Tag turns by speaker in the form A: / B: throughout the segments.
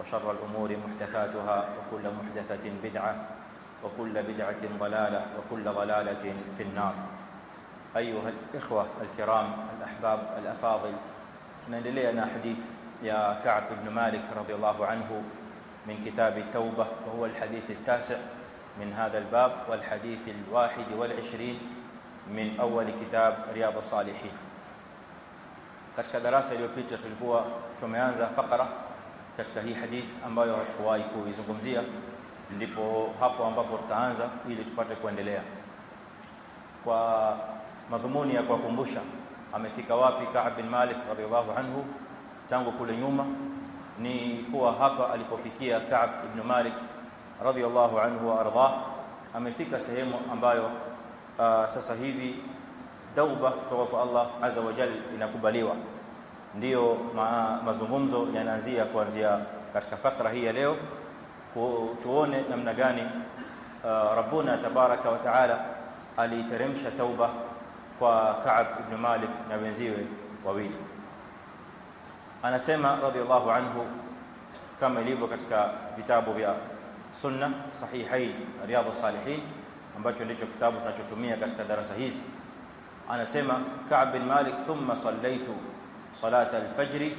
A: وشر الأمور محدثاتها وكل محدثة بدعة وكل بدعة ضلالة وكل ضلالة في النار. أيها الإخوة الكرام الأحباب الأفاضل tunaendelea na hadith ya Ka'b ibn Malik radhiyallahu anhu من كتاب التوبة وهو الحديث التاسع من هذا الباب والحديث الواحد والعشرين من أول كتاب رياض الصالحين. Katika darasa iliyopita tulikuwa tumeanza fakara katika hii hadith ambayo hatuwahi kuizungumzia ndipo hapo ambapo tutaanza ili tupate kuendelea. Kwa madhumuni ya kuwakumbusha amefika wapi Ka'b bin Malik radhiallahu anhu? Tangu kule nyuma ni kuwa hapa alipofikia Ka'b ibn Malik radhiallahu anhu wa ardhah amefika sehemu ambayo uh, sasa hivi tauba kutoka kwa Allah azza wa jalla inakubaliwa ndio ma, mazungumzo yanaanzia kuanzia katika fakra hii ya leo tuone namna gani uh, Rabbuna tabaraka wa taala aliteremsha tauba kwa Kaab ibn Malik na wenziwe wawili. Anasema radhiallahu anhu kama ilivyo katika vitabu vya sunna sahihain riyadhus salihin ambacho ndicho kitabu tunachotumia katika darasa hizi. Anasema Kaab bin Malik thumma sallaitu صلاة الفجر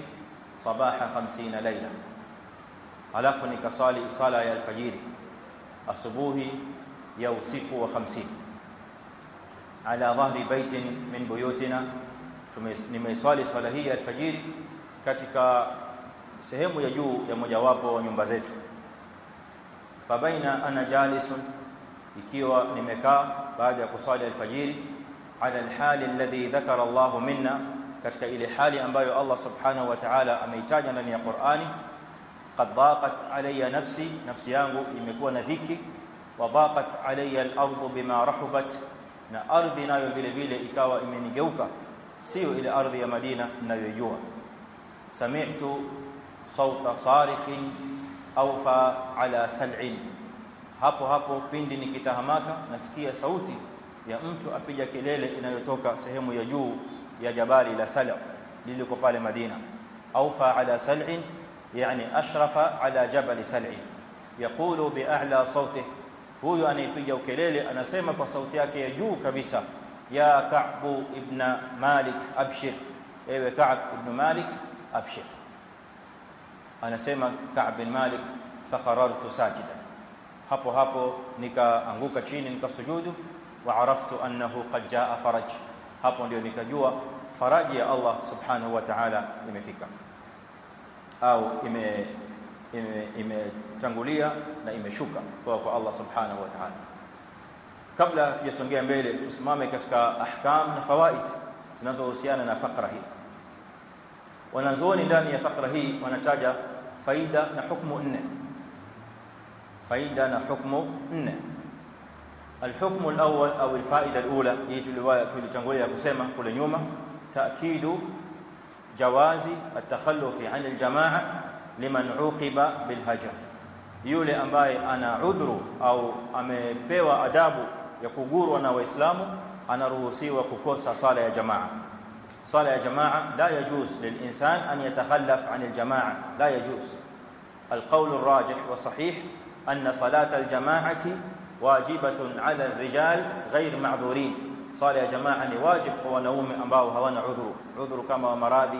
A: صباح خمسين ليلة. ألفن كصالي صلاة الفجر الصبوه يوسف وخمسين. على ظهر بيت من بيوتنا لما صالي صلاة الفجر كتك سهم يجو يمجواب ونبزيت فبين أنا جالس إكيوا نمكا بعد كصالي الفجر على الحال الذي ذكر الله منّا katika ile hali ambayo Allah subhanahu wa ta'ala ameitaja ndani ya Qur'ani qad daqat alayya nafsi nafsi yangu imekuwa na dhiki wa daqat alayya al-ardu bima rahubat na ardhi nayo vile vile ikawa imenigeuka sio ile ardhi ya Madina ninayojua sami'tu sawta sarikhin awfa ala sal'in hapo hapo pindi nikitahamaka nasikia sauti ya mtu apiga kelele inayotoka sehemu ya juu ya jabali la Sala liliko pale Madina awfa ala sal'in yani ashrafa ala jabal sal'in yaqulu bi a'la sawtihi huyu anayepiga ukelele anasema kwa sauti yake ya juu kabisa ya Ka'b ibn Malik abshir ewe Ka'b ibn Malik abshir anasema Ka'b bin Malik fakharartu sajidan hapo hapo nikaanguka chini nikasujudu wa araftu annahu qad jaa faraj hapo ndio nikajua faraji ya Allah subhanahu wa ta'ala imefika. Au ime imetangulia na imeshuka kutoka kwa Allah subhanahu wa ta'ala. Kabla tujasongea mbele tusimame katika ahkam na fawaid zinazohusiana na fakra hii. Wanazuoni ndani ya fakra hii wanataja faida na hukumu nne. Faida na hukumu nne الحكم الأول أو الفائدة الأولى هي تلوايا كسمى كل يوم تأكيد جواز التخلف عن الجماعة لمن عوقب بالهجر. يولي أمباي أنا عذر أو امبهوا ادب يا كغورو أنا وإسلام أنا رؤسيوا ككوسا صلاه يا جماعة. صلاه يا جماعة لا يجوز للإنسان أن يتخلف عن الجماعة لا يجوز. القول الراجح والصحيح أن صلاة الجماعة واجبة على الرجال غير معذورين صلاة يا جماعة ni wajib kwa wanaume ambao hawana udhuru udhuru kama maradhi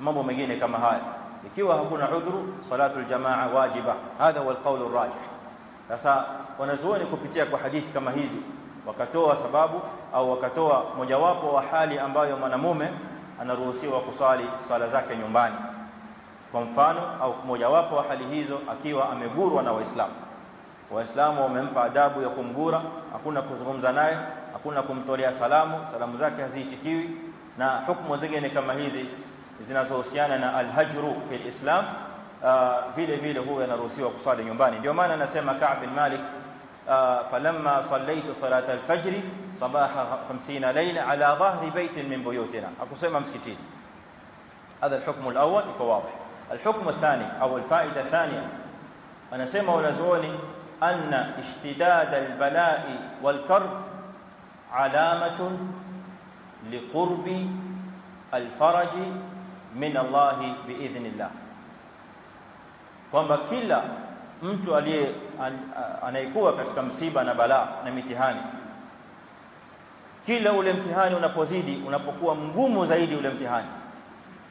A: mambo mengine kama haya ikiwa hakuna udhuru salatul jamaa wajiba hadha huwa alqawl arrajih sasa wanazuoni kupitia kwa hadithi kama hizi wakatoa sababu au wakatoa mojawapo wa hali ambayo mwanamume anaruhusiwa kusali swala zake nyumbani kwa mfano au mojawapo wa hali hizo akiwa amegurwa na waislamu waislamu wamempa adabu ya kumgura hakuna kuzungumza naye hakuna kumtolea salamu salamu zake haziitikiwi na hukumu zingine kama hizi zinazohusiana na alhajru fi alislam vile vile huwa anaruhusiwa kuswali nyumbani ndio maana anasema Ka'b bin Malik falamma sallaitu salata al-fajr sabaha 50 layla ala dhahri baytin min buyutina akusema msikitini هذا الحكم الأول يكون واضح الحكم الثاني أو الفائده الثانية anasema wanazuoni anna ishtidad albala'i walkarb alamatun liqurbi alfaraj min Allah biidhnillah kwamba kila mtu aliye anayekuwa katika msiba na balaa na mitihani kila ule mtihani unapozidi unapokuwa mgumu zaidi ule mtihani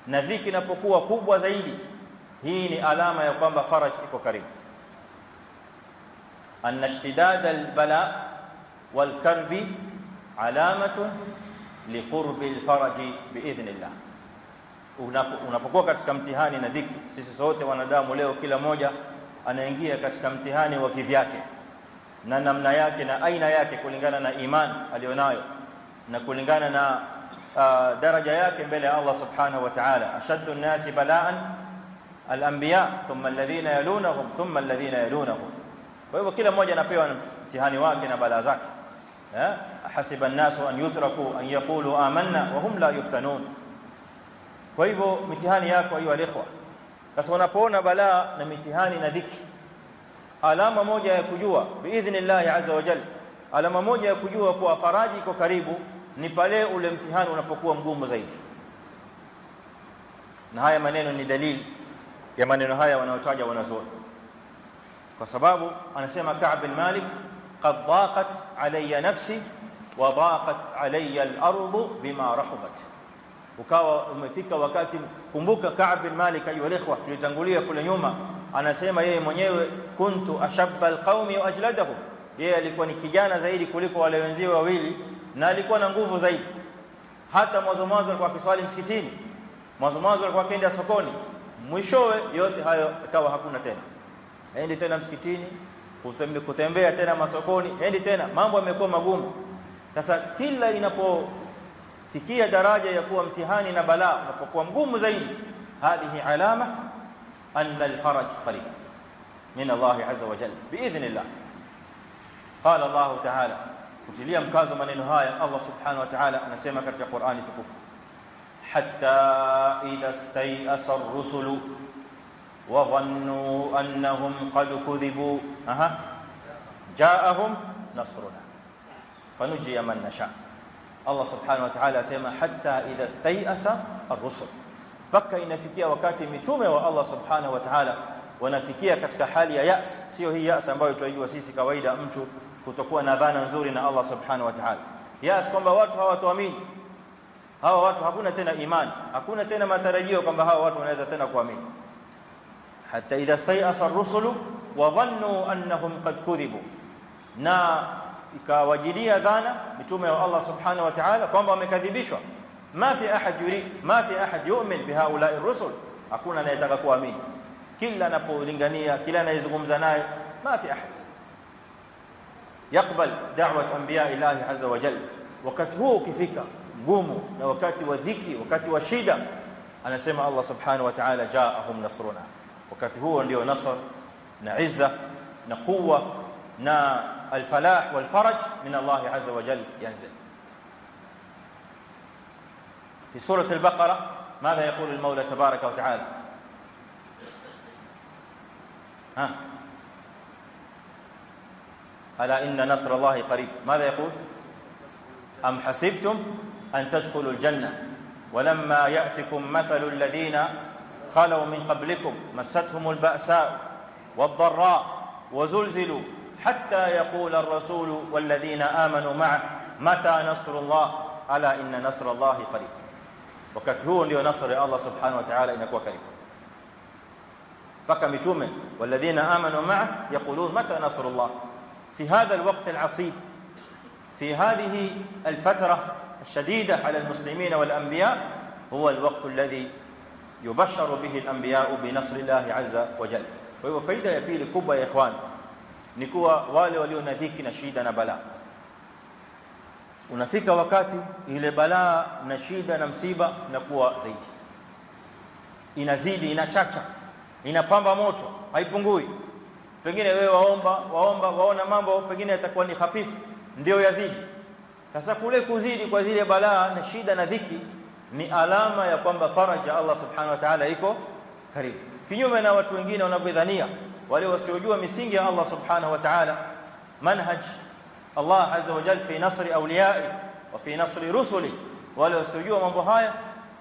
A: na dhiki inapokuwa kubwa zaidi hii ni alama ya kwamba faraj iko karibu أن اشتداد البلاء والكرب علامة لقرب الفرج بإذن الله unapokuwa katika mtihani na dhiki sisi sote wanadamu leo kila moja anaingia katika mtihani wa kivyake na namna yake na aina yake kulingana na iman alionayo na kulingana na uh, daraja yake mbele ya Allah subhanahu wa ta'ala ashaddu an-nasi bala'an al-anbiya thumma alladhina yalunahum thumma alladhina yalunahum kwa hivyo kila mmoja anapewa mtihani wake na balaa zake eh hasiba an-nasu an yutraku an yaqulu amanna wa hum la yuftanun kwa hivyo mitihani yako hiyo alikhwa sasa unapoona balaa na mitihani na dhiki alama moja ya kujua biidhnillah azza wa jalla alama moja ya kujua kuwa faraji iko karibu ni pale ule mtihani unapokuwa mgumu zaidi na haya maneno ni dalili ya maneno haya wanaotaja wanazuoni kwa sababu anasema Ka'b bin Malik qad daqat alayya nafsi wa daqat alayya al-ardu bima rahabat ukawa umefika wakati kumbuka Ka'b bin Malik ayu alikhwa tulitangulia kule nyuma anasema yeye mwenyewe kuntu ashabba alqaumi wa ajladahum yeye alikuwa ni kijana zaidi kuliko wale wenziwe wawili na alikuwa na nguvu zaidi hata mwanzo mwanzo alikuwa akiswali msikitini mwanzo mwanzo alikuwa akienda sokoni mwishowe yote hayo ikawa hakuna tena endi tena msikitini kutembea tena masokoni endi tena mambo yamekuwa magumu sasa kila inapofikia daraja ya kuwa mtihani na balaa unapokuwa mgumu zaidi hadhihi alama anna alfaraj qarib min Allah azza wa jalla biidhnillah qala Allah ta'ala kutilia mkazo maneno haya Allah subhanahu wa ta'ala anasema katika Qur'ani tukufu hatta idha stayasa ar-rusulu وظنوا انهم قد كذبوا أها جاءهم نصرنا فنجي من نشاء الله سبحانه وتعالى اسمع حتى اذا استيأس الرسل mpaka inafikia wakati mitume wa Allah subhanahu wa ta'ala wanafikia katika hali ya yas sio hii yas ambayo tunajua sisi kawaida mtu kutokuwa na dhana nzuri na Allah subhanahu wa ta'ala yas kwamba watu hawatuamini hawa watu hakuna tena imani hakuna tena matarajio kwamba hawa watu wanaweza tena kuamini حتى إذا استيأس الرسل وظنوا أنهم قد كذبوا. نا كواجليا ذانا متومة الله سبحانه وتعالى قام بمكذبشوا ما في أحد يري ما في أحد يؤمن بهؤلاء الرسل. أكون أنا يتقى قوامين كلا نبو لنغنية كلا زناي. ما في أحد. يقبل دعوة أنبياء الله عز وجل. وقت هو كفك قوموا وقت وذكي وقت وشيدا أنا سمع الله سبحانه وتعالى جاءهم نصرنا. Wakati huo ndio nasr na izza na quwwa na alfalah walfaraj min Allah azza wa jalla yanzil. في سوره البقره ماذا يقول المولى تبارك وتعالى؟ ها؟ ألا إن نصر الله قريب. ماذا يقول؟ أم حسبتم أن تدخلوا الجنة ولما يأتكم مثل الذين قال ومن قبلكم مستهم البأساء والضراء وزلزلوا حتى يقول الرسول والذين آمنوا معه متى نصر الله؟ ألا إن نصر الله قريب. وكتهون لنصر الله سبحانه وتعالى إنك وكريم فكم فكمتوم والذين آمنوا معه يقولون متى نصر الله؟ في هذا الوقت العصيب في هذه الفترة الشديدة على المسلمين والأنبياء هو الوقت الذي yubasharu bihi al-anbiya'u bi nasrillahi azza wa jalla. Kwa hivyo faida ya pili kubwa ya ikhwan ni kuwa wale walio na dhiki na shida na balaa unafika wakati ile balaa na shida na msiba inakuwa zaidi, inazidi, inachacha, inapamba moto, haipungui. Pengine wewe waomba waomba waona mambo pengine yatakuwa ni hafifu, ndio yazidi. Sasa kule kuzidi kwa zile balaa na shida na dhiki ni alama ya kwamba faraja Allah subhanahu wa ta'ala iko karibu kinyume na watu wengine wanavyodhania wale wasiojua misingi ya Allah subhanahu wa ta'ala manhaj Allah azza wa jalla fi nasri awliya'i wa fi nasri rusuli wale wasiojua mambo haya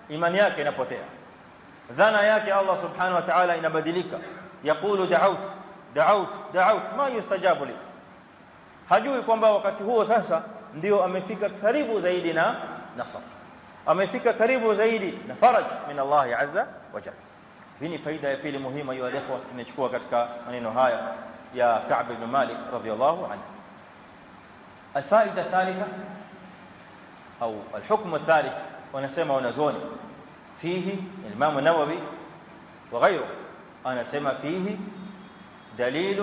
A: imani yake inapotea dhana yake Allah subhanahu wa ta'ala inabadilika yaqulu da'awt da'awt da'awt ma yustajabu li hajui kwamba wakati huo sasa ndio amefika karibu zaidi na nasr amefika karibu zaidi na faraj min Allah azza wa jalla hii ni faida ya pili muhimu hiyo alikhwa tunachukua katika maneno haya ya Ka'b ibn Malik radhiyallahu anhu الفائده الثالثه أو الحكم الثالث wanasema wanazuoni fihi Imam Nawawi وغيره anasema fihi dalil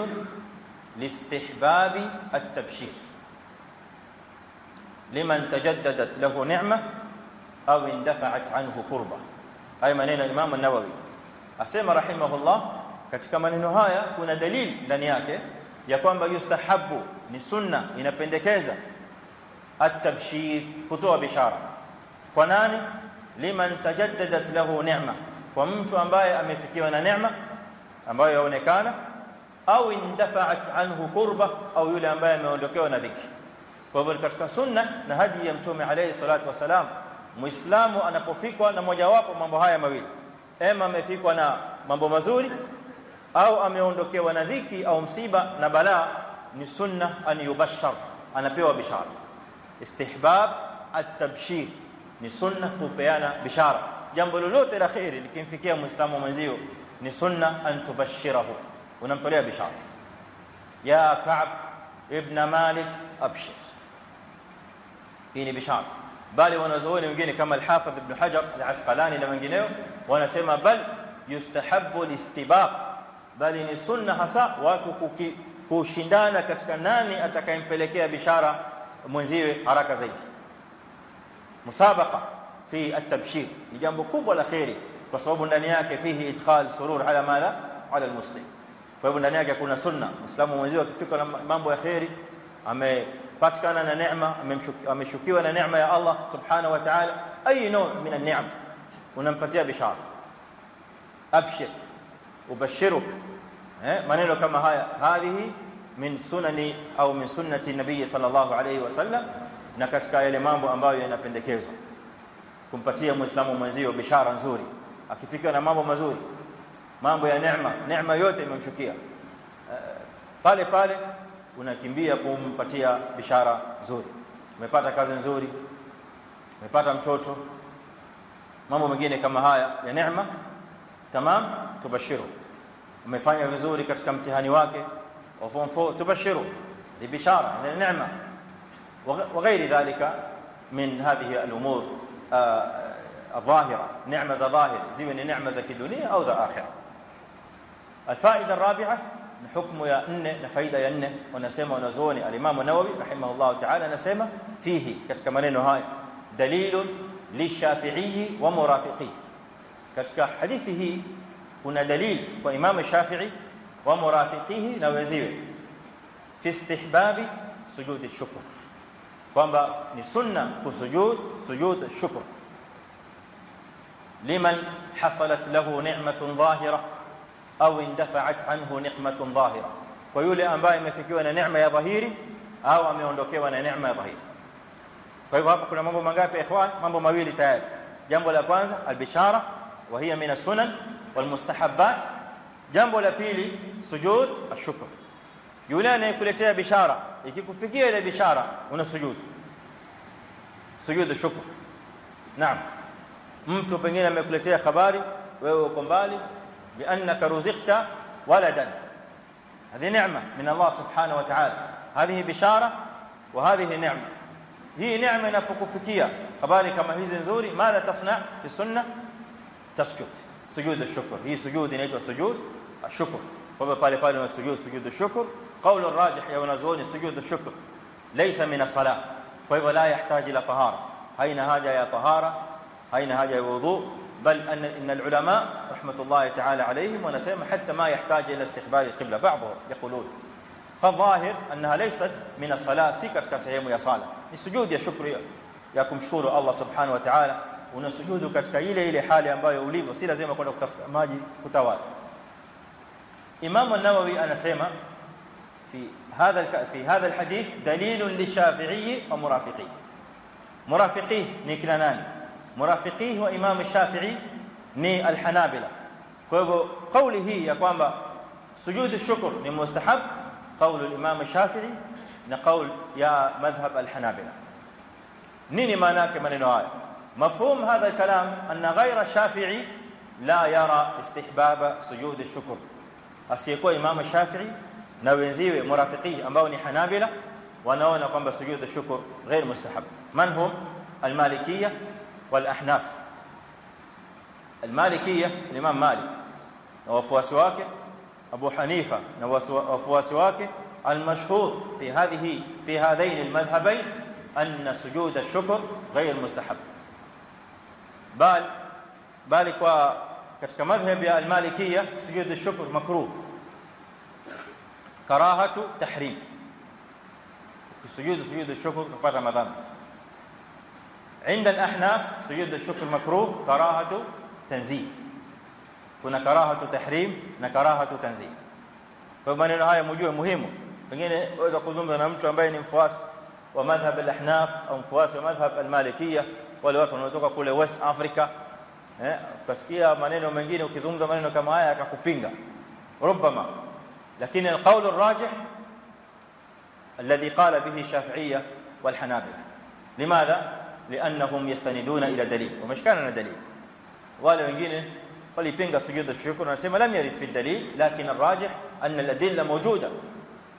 A: لاستحباب التبشير لمن تجددت له نعمه أو اندفعت عنه كربه haya maneno Imam an-Nawawi asema rahimahullah katika maneno haya kuna dalili ndani yake ya kwamba yustahabu ni sunna inapendekeza at-tabshir kutoa bishara kwa nani liman tajaddadat lahu ni'ma kwa mtu ambaye amefikiwa na neema ambayo yaonekana au indafa'at anhu kurba au yule ambaye ameondokewa na dhiki kwa hivyo katika sunna na hadi ya mtume alayhi salatu wasalam muislamu anapofikwa na mojawapo mambo haya mawili ema amefikwa na mambo mazuri au ameondokewa na dhiki au msiba na balaa ni sunna an yubashshar anapewa bishara istihbab at-tabshir ni sunna kupeana bishara jambo lolote la khairi likimfikia muislamu mwenzio ni sunna an tubashshirahu unamtolea bishara ya ka'b ibn malik abshir hii ni bishara bali wanazuoni wengine kama al-hafidh ibn hajar al-asqalani na wengineo wanasema bal yustahabbu al-istibaq bali ni sunna hasa watu kushindana katika nani atakayempelekea bishara mwenziwe haraka zaidi musabaqa fi at-tabshir ni jambo kubwa la khairi kwa sababu ndani yake fihi idkhal surur ala madha ala al-muslim kwa hivyo ndani yake kuna sunna muislamu mwenziwe akifika na mambo ya khairi amepatikana na neema ameshukiwa na neema ya Allah subhanahu wa ta'ala ayi no min an-ni'am unampatia bishara abshir ubashiruk eh maneno kama haya hadhihi min sunani au min sunnati nabii sallallahu alayhi wasallam na katika yale mambo ambayo yanapendekezwa kumpatia muislamu mwenzio bishara nzuri akifika na mambo mazuri mambo ya neema neema yote imemshukia pale pale unakimbia kumpatia bishara nzuri umepata kazi nzuri umepata mtoto mambo mengine kama haya ya neema tamam tubashiru umefanya vizuri katika mtihani wake wa form 4 tubashiru bishara ni neema وغير ذلك من هذه الأمور الظاهره نعمه ظاهر زي من نعمه ذا كدنيا أو ذا اخره الفائده الرابعه حكم يا ان فائده ya nne wanasema wanazuoni al-Imam an-Nawawi rahimahullah ta'ala anasema fihi katika maneno haya dalilun lishafi'i wa murafiqi katika hadithi hii kuna dalili kwa Imam Shafi'i wa murafiqihi na wenziwe fi istihbabi sujudi shukr kwamba ni sunna kusujud sujud shukr liman hasalat lahu ni'matun dhahira au indafa'at anhu ni'matun dhahira kwa yule ambaye amefikiwa na neema ya dhahiri au ameondokewa na neema ya dhahiri kwa hivyo hapa kuna mambo mangapi ikhwan mambo mawili tayari jambo la kwanza albishara wa hiya min as-sunan wal mustahabbat jambo la pili sujud ashukr yule anayekuletea bishara ikikufikia ile bishara una sujud sujud shukr naam mtu pengine amekuletea habari wewe uko mbali بأنك رزقت ولدا. هذه نعمة من الله سبحانه وتعالى. هذه بشارة وهذه نعمة. هي نعمة نفكفكية. خباري كما هي زنزوري؟ ماذا تصنع في السنة؟ تسجد. سجود الشكر. هي سجود نيتو سجود الشكر. وبالي قال سجود سجود الشكر. قول الراجح يا ونزوني سجود الشكر. ليس من الصلاة. فإذا لا يحتاج إلى طهارة. أين هذا يا طهارة؟ أين هذا يا وضوء بل أن العلماء رحمة الله تعالى عليهم ونسيما حتى ما يحتاج إلى استقبال القبلة. بعضه يقولون فالظاهر أنها ليست من الصلاة سكت كسيم يا صالة السجود يا شكر يا كم شكر الله سبحانه وتعالى. ونسجود كتك إلى إلى حالي أنباء أوليب وصيلة زي ما كنا ماجي كتوات. إمام النووي أنا سيما في هذا في هذا الحديث دليل للشافعي ومرافقيه. مرافقيه نيكلاناني مرافقيه وامام الشافعي ني الحنابلة فلهو قولي هي يا كما سجود الشكر ني مستحب قول الامام الشافعي نقول يا مذهب الحنابلة ني ني معناك منين هاي مفهوم هذا الكلام ان غير الشافعي لا يرى استحباب سجود الشكر اسيكو امام الشافعي na wenziwe مرافقيه ambao ni حنابلة wanaona kwamba sujudu سجود الشكر غير مستحب من هم المالكيه والأحناف. المالكية الإمام مالك. وفواسواك أبو حنيفة. وفواسواك المشهور في هذه في هذين المذهبين أن سجود الشكر غير مستحب. بل بالك وكمذهب المالكية سجود الشكر مكروه. كراهة تحريم. سجود سجود الشكر في رمضان. عند الاحناف سجود الشكر مكروه كراهه تنزيه kuna karahatu tahrim na karahatu tanzih kwa maneno haya mjue muhimu pengine waweza kuzungumza na mtu ambaye ni mfuasi wa madhhab al-ahnaf au mfuasi wa madhhab al-malikiyya wale watu wanaotoka kule West Africa eh ukasikia maneno mengine ukizungumza maneno kama haya akakupinga ربما لكن القول الراجح الذي قال به الشافعيه والحنابلة لماذا لانهم يستندون إلى دليل ومش كان دليل wale wengine walipinga sujud ash-shukr wanasema lam yarid fi dalil lakin الراجح ان الادله موجوده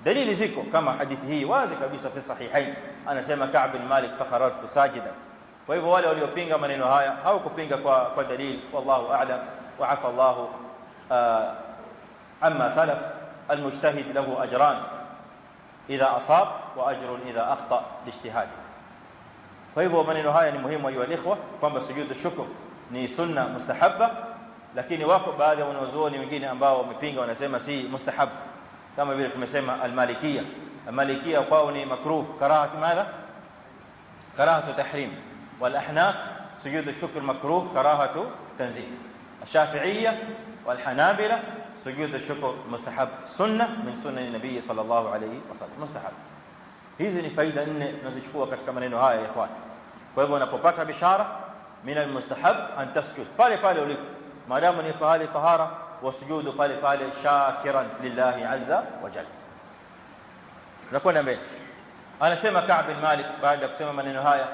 A: dalili ziko kama hadithi hii wazi kabisa fi sahihain anasema Ka'b bin Malik fakharatu sajida kwa hivyo wale waliopinga maneno haya hawakupinga kwa kwa dalili wallahu a'lam wa afa Allah amma salaf المجتهد له اجران اذا اصاب واجر اذا اخطا لاجتهاده kwa hivyo maneno haya ni muhimu ayu alikhwa kwamba sujudu shukr ni sunna mustahabba lakini wako baadhi ya wanazuoni wengine ambao wamepinga wanasema si mustahab kama vile tumesema al-malikiyya al-malikiyya kwao ni makruh karahatu madha karahatu tahrim wal ahnaf sujud ash-shukr makruh karahatu tanzih الشافعيه والحنابلة سجود الشكر مستحب سنه من سنن النبي صلى الله عليه وسلم مستحب hizi ni faida nne tunazichukua katika maneno haya ya ikhwan kwa hivyo unapopata bishara min almustahab an tasjud pale pale ulipo maadamu ni pale tahara wasujudu pale pale shakiran lillahi azza wa jalla tunakwenda mbele anasema Ka'b bin Malik baada ya kusema maneno haya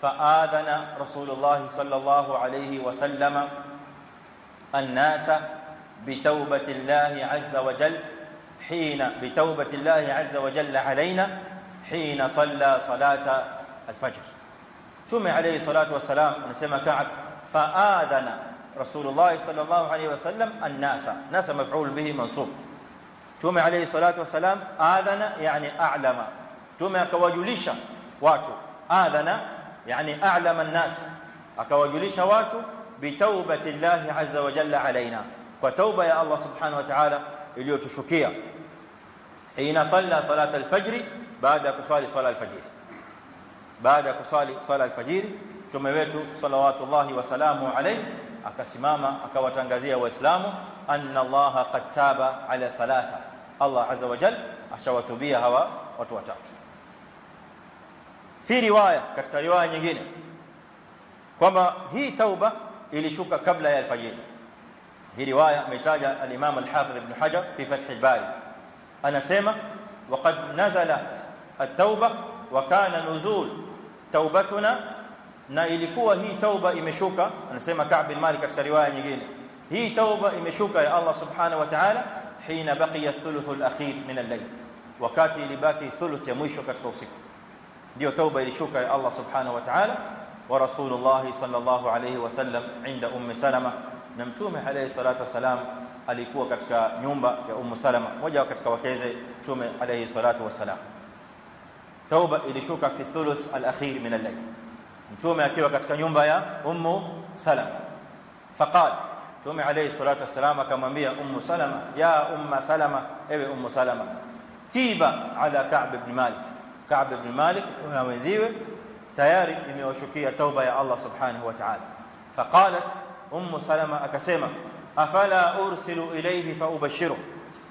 A: faadhana rasulullah sallallahu alayhi wasallama الناس بتوبه الله عز وجل حين بتوبه الله عز وجل علينا حين صلى صلاة الفجر. ثم عليه الصلاة والسلام انسمع كعب فآذن رسول الله صلى الله عليه وسلم الناس. ناس مفعول به منصوب. ثم عليه الصلاة والسلام آذن يعني أعلم. ثم اكوجلش وقت آذن يعني أعلم الناس. أكوجلش وقت بتوبة الله عز وجل علينا. وتوبة يا الله سبحانه وتعالى اللي تشكيه حين صلى صلاة الفجر baada ya kusali sala al-fajr baada ya kusali sala al-fajr tume wetu salawatullahi wa salamu alayhi akasimama akawatangazia waislamu anna Allah qad taba ala thalatha Allah azza wa jalla ashawatubia hawa watu watatu fi riwaya katika riwaya nyingine kwamba hii tauba ilishuka kabla ya alfajiri hii riwaya ametaja al-Imam al-Hafidh Ibn Hajar fi Fath al-Bari anasema waqad nazalat at-tauba wa kana nuzul taubatuna na ilikuwa hii tauba imeshuka anasema Ka'b bin Malik katika riwaya nyingine hii tauba imeshuka ya Allah subhanahu wa ta'ala hina baqiya thuluth al-akhir min al-layl wakati ilibaki thuluth ya mwisho katika usiku ndio tauba ilishuka ya Allah subhanahu wa ta'ala wa rasulullah sallallahu alayhi wasallam inda ummi salama na mtume alayhi salatu wasalam alikuwa katika nyumba ya ummu salama moja katika wakeze mtume alayhi salatu wasalam tauba ilishuka fi thuluth al-akhir min al-layl mtume akiwa katika nyumba ya ummu salama faqala tume alayhi salatu wasalam akamwambia ummu salama ya umma salama ewe ummu salama tiba ala ka'b ibn malik ka'b ibn malik na wenziwe tayari imewashukia tauba ya Allah subhanahu wa ta'ala faqalat ummu salama akasema afala ursilu ilayhi fa ubashiru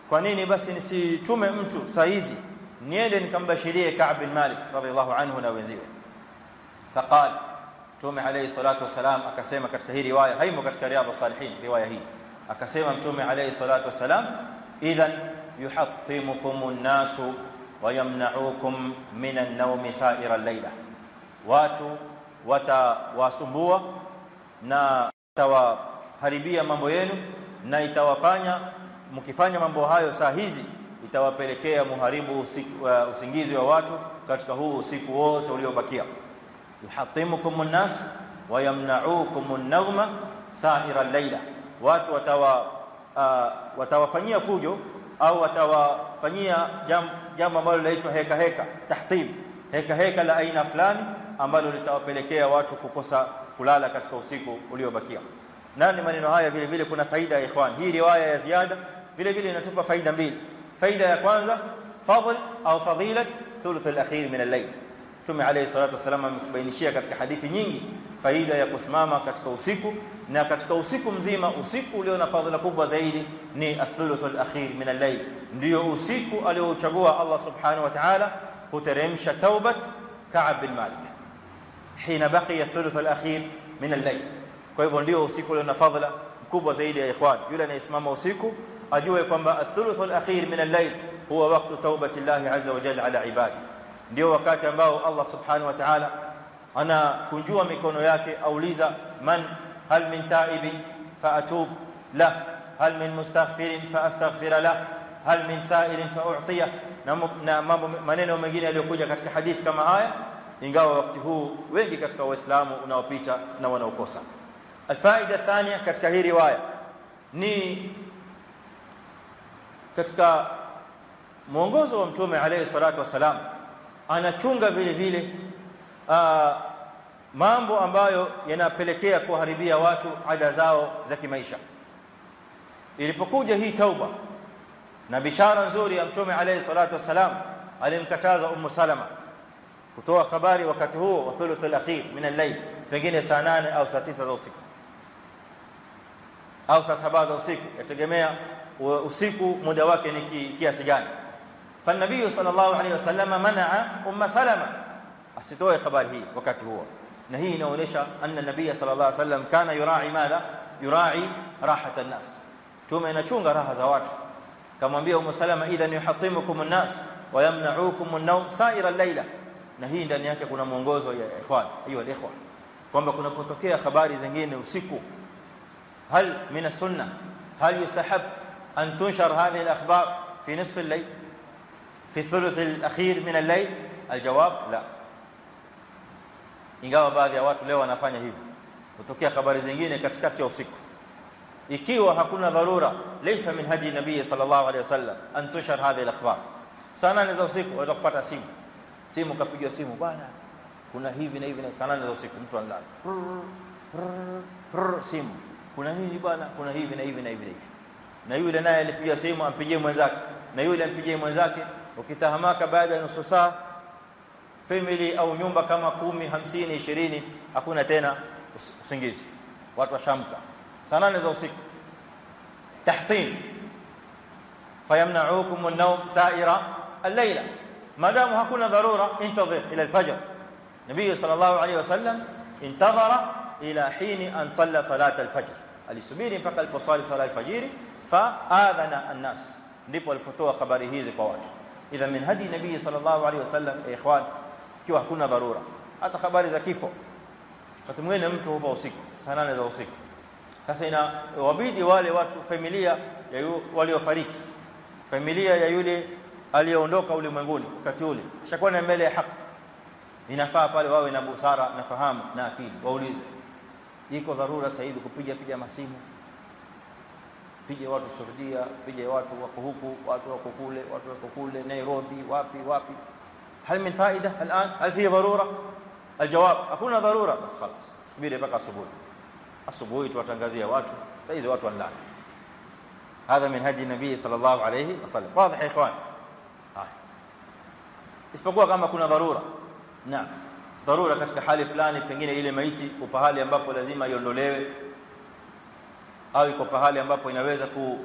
A: kwa nini basi nisitume mtu saizi نيل كم بشيري كعب بن مالك رضي الله عنه لا وزيره فقال تومي عليه الصلاة والسلام اكسمه كتابه رواية هي مو كتابه رياض الصالحين رواية هي. اكسمه تومي عليه الصلاة والسلام اذا يحطمكم الناس ويمنعوكم من النوم سائر الليلة. watu watawasumbua na tawaharibia mambo yenu na itawafanya mkifanya mambo hayo saa hizi itawapelekea muharibu uh, usingizi wa watu katika huu usiku wote uliobakia. Yuhatimukum an-nas wa yamna'ukum an-nawma sa'ira al-layla. Watu watawa uh, watawafanyia fujo au watawafanyia jambo ambalo linaitwa heka heka tahtim. Heka heka la aina fulani ambalo litawapelekea watu kukosa kulala katika usiku uliobakia. Nani maneno haya? Vile vile kuna faida ya ikhwan. Hii riwaya ya ziada vile vile inatupa faida mbili faida ya kwanza fadl au fadilat thuluth al-akhir min al-layl Mtume alayhi salatu wasallam ametubainishia katika hadithi nyingi faida ya kusimama katika usiku na katika usiku mzima usiku ulio na fadhila kubwa zaidi ni athuluth al-akhir min al-layl ndio usiku aliochagua Allah subhanahu wa ta'ala kuteremsha taubat Ka'b bin Malik hina baqiya thuluth al-akhir min al-layl kwa hivyo ndio usiku ulio na fadhila kubwa zaidi ya ikhwan yule anayesimama usiku ajue kwamba athuluth al-akhir min al-layl huwa waqtu tawbati Allah azza wa jalla ala ibadi ndio wakati ambao Allah subhanahu wa ta'ala anakunjua mikono yake auliza man hal min ta'ibin fa atub la hal min mustaghfirin fa astaghfira la hal min sa'ilin fa u'tiya na mambo maneno mengine yaliyokuja katika hadithi kama haya ingawa wakati huu wengi katika waislamu unaopita na wanaokosa alfaida thania katika riwaya ni katika mwongozo wa mtume alayhi salatu wasalam anachunga vile vile mambo ambayo yanapelekea kuharibia watu ada zao za kimaisha. Ilipokuja hii tauba na bishara nzuri ya mtume alayhi salatu wasalam alimkataza ummu salama kutoa habari wakati huo wa thuluth al-akhir min al-layl pengine saa 8 au saa 9 za usiku au saa 7 za usiku yategemea usiku muda wake ni kiasi gani فالنبي صلى الله عليه وسلم منع ام سلمة asitoe habari hii wakati huo na hii inaonyesha anna nabii sallallahu alaihi wasallam kana yurai madha yurai rahat an-nas tume inachunga raha za watu kamwambia umu salama idhan yuhatimukum an-nas wa yamna'ukum an-nawm sa'ira al-layla na hii ndani yake kuna mwongozo ya ikhwan hiyo ikhwa kwamba kunapotokea habari zingine usiku hal min as-sunnah hal yustahab an tunshar hadhihi al-akhbar fi nisf al-layl في الثلث الاخير من الليل الجواب لا ingawa baadhi ya watu leo wanafanya hivyo kutokea habari zingine katikati ya usiku ikiwa hakuna dharura laysa min hadi nabii sallallahu alayhi wasallam an tushar hadhihi al-akhbar sana ni za usiku unaweza kupata simu simu kapigwa simu bwana kuna hivi na hivi na sana ni za usiku mtu analala simu kuna nini bwana kuna hivi na hivi na hivi na hivi na yule naye alipiga simu ampigie mwenzake na yule ampigie mwenzake ukitahamaka baada ya nusu saa family au nyumba kama 10 50 20 hakuna tena usingizi watu washamka saa 8 za usiku tahtim fayamna'ukum an-nawm sa'ira al-layla madamu hakuna dharura intadhir ila al-fajr nabii sallallahu alayhi wasallam intadhara ila hini an salla salat al-fajr alisubiri mpaka aliposali sala al-fajr fa adhana an-nas ndipo alipotoa habari hizi kwa watu idha min hadi nabii sallallahu alaihi wasallam ikhwan kiwa hakuna dharura hata habari za kifo wakati mwingine mtu hufa usiku saa 8 za usiku sasa ina wabidi wale watu familia ya waliofariki familia ya yule aliyeondoka ulimwenguni wakati ule shakuwa na mbele ya haki inafaa pale wawe na busara na fahamu na akili waulize iko dharura sasa hivi kupiga piga masimu pige watu Saudia pige watu wako huku watu wako kule watu wako kule Nairobi wapi wapi هل من فائده الان هل في ضروره الجواب hakuna dharura bas خلاص subiri mpaka asubuhi asubuhi tuwatangazia watu sasa hizi watu من هدي النبي صلى الله عليه وسلم واضح يا اخوان isipokuwa kama kuna dharura naam dharura katika hali fulani pengine ile maiti upo pahali ambapo lazima iondolewe au iko pahali ambapo inaweza ku,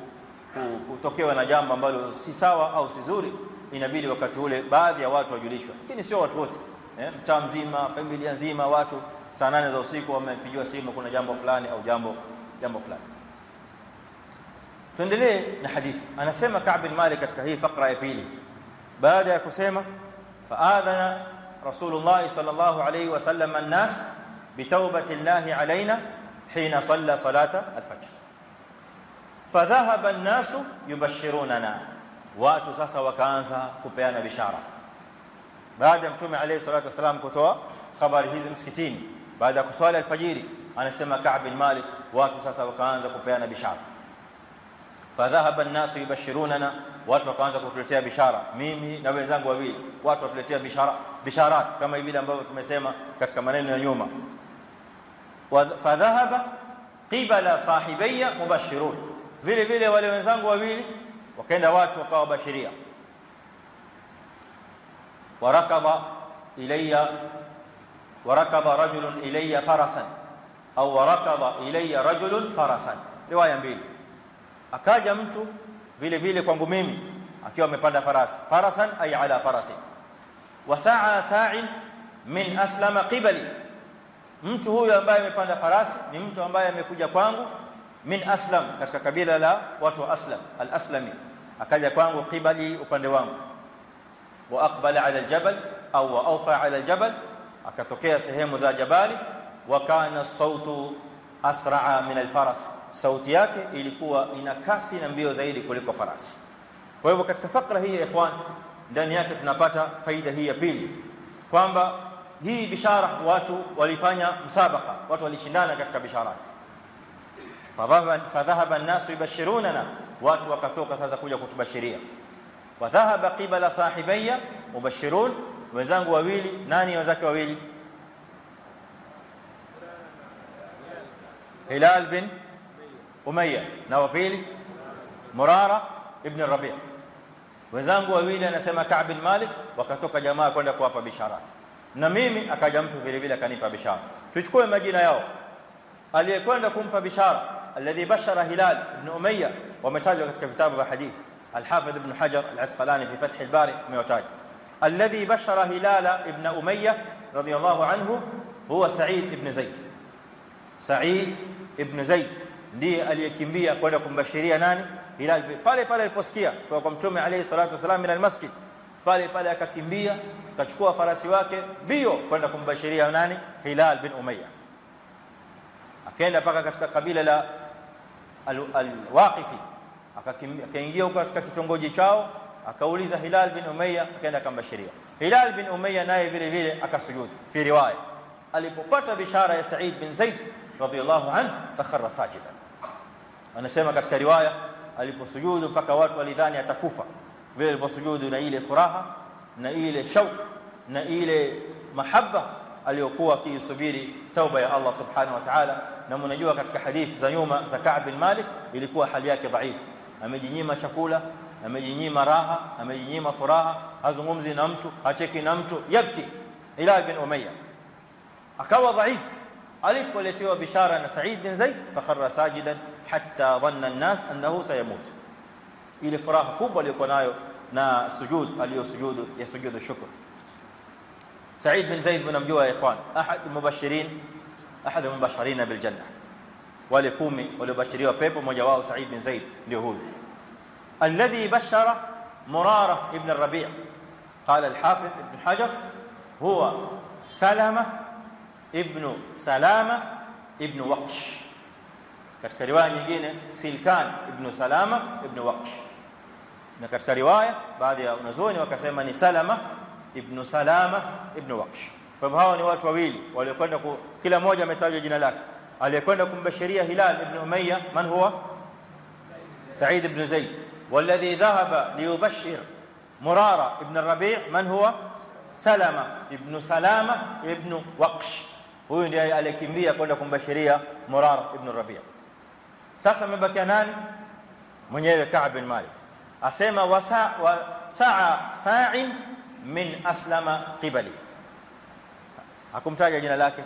A: ku, kutokewa na jambo ambalo si sawa au si zuri inabidi wakati ule baadhi ya watu wajulishwe lakini sio watu wote eh mtaa mzima familia nzima watu saa 8 za usiku wamepigiwa simu kuna jambo fulani au jambo jambo fulani tuendelee na hadithi anasema Ka'b bin Malik katika hii fakra ya pili baada ya kusema faadhana rasulullah sallallahu alayhi wasallam an-nas bitawbati llahi alaina hina salla salata al-fajr fadhahaba an-nas yubashirunana watu sasa wakaanza kupeana bishara baada mtume alayhi salatu wasalam kutoa habari hizi msikitini baada ya kuswali alfajiri anasema Ka'b bin Malik watu sasa wakaanza kupeana bishara fadhahaba an-nas yubashirunana watu wakaanza kutuletea bishara mimi na wenzangu wawili watu watuletea bishara bisharat kama hivi ambavyo tumesema katika maneno ya nyuma fadhahaba qibala sahibayya mubashirun vile vile wale wenzangu wawili wakaenda watu wakawabashiria warakaba ilayya warakaba rajulun ilayya farasan au warakaba ilayya rajulun farasan. Riwaya mbili. Akaja mtu vile vile kwangu mimi akiwa amepanda farasi. Farasan ay ala farasi wasaa sa'in min aslama qibali. Mtu huyu ambaye amepanda farasi ni mtu ambaye amekuja kwangu min aslam katika kabila la watu wa aslam al-aslami akaja kwangu qibali upande wangu wa aqbala ala al-jabal au wa awfa ala al-jabal akatokea sehemu za jabali wa kana sautu asra'a min al-faras sauti yake ilikuwa ina kasi na mbio zaidi kuliko farasi kwa hivyo katika fakra hii ya ikhwan ndani yake tunapata faida hii ya pili kwamba hii bishara watu walifanya msabaka watu walishindana katika bisharati fadhahaba an-nasu yubashirunana watu wakatoka sasa kuja kutubashiria wa dhahaba qibala sahibayya mubashirun wenzangu wawili nani wenzake wawili Hilal bin Umayya na wa pili Murara ibn Rabi' wenzangu wawili anasema Ka'b bin Malik wakatoka jamaa kwenda kuwapa bishara na mimi akaja mtu vile vile akanipa bishara tuchukue majina yao aliyekwenda kumpa bishara الذي بشر هلال بن أمية wamemtaja في كتابه الحديث الحافظ بن حجر العسقلاني في فتح الباري amewataja. الذي بشر هلال بن أمية رضي الله عنه هو سعيد بن زيد. سعيد بن زيد. yeye aliyekimbia kwenda kumbashiria nani. هلال بي فالي فالي البوسكية. كنا عليه الصلاة والسلام من المسجد. pale pale akakimbia كتكوا فراسي واكي بيو كنا كمبشرية ناني هلال بن أمية. akaenda paka katika kabila la al-Waqifi akaingia huko katika kitongoji chao akauliza Hilal bin Umayya akaenda akambashiria Hilal bin Umayya naye vile vile akasujudu fi riwaya alipopata bishara ya Sa'id bin Zaid radiyallahu anhu fakharra sajidan anasema katika riwaya aliposujudu mpaka watu walidhani atakufa vile aliposujudu na ile furaha na ile shauk na ile mahaba aliyokuwa akisubiri tauba ya Allah subhanahu wa ta'ala na mnajua katika hadithi za nyuma za Ka'b bin Malik ilikuwa hali yake dhaifu amejinyima chakula amejinyima raha amejinyima furaha hazungumzi na mtu hacheki na mtu yabki Hilal bin Umayya akawa dhaifu alipoletewa bishara na Sa'id bin Zaid fakharra sajidan hatta dhanna an-nas annahu sayamut ile furaha kubwa aliyokuwa nayo na sujud aliyosujudu ya sujudu shukr سعيد بن زيد بن أمجوة يا إخوان أحد المبشرين أحد المبشرين بالجنة. ولكومي ولبشريه بيبو مجواه سعيد بن زيد اليهود. الذي بشر مرارة ابن الربيع. قال الحافظ ابن حجر هو سلامة ابن سلامة ابن وقش. كتك رواية يجينا سلكان ابن سلامة ابن وقش. نكتك رواية بعد أن نزوني وكسيما سلامة ibn Salama ibn Waqsh kwa hivyo ni watu wawili waliokwenda kila mmoja ametajwa jina lake aliyekwenda kumbashiria Hilal ibn Umayya man huwa Sa'id ibn Zaid والذي ذهب ليبشر مرارة ابن الربيع من هو سلمة ابن سلامة ابن وقش huyu ndiye alikimbia kwenda kumbashiria Murara ibn Rabi' sasa amebakia nani mwenyewe Ka'b bin Malik asema wa sa'a sa'in min aslama qibali. Hakumtaja jina lake.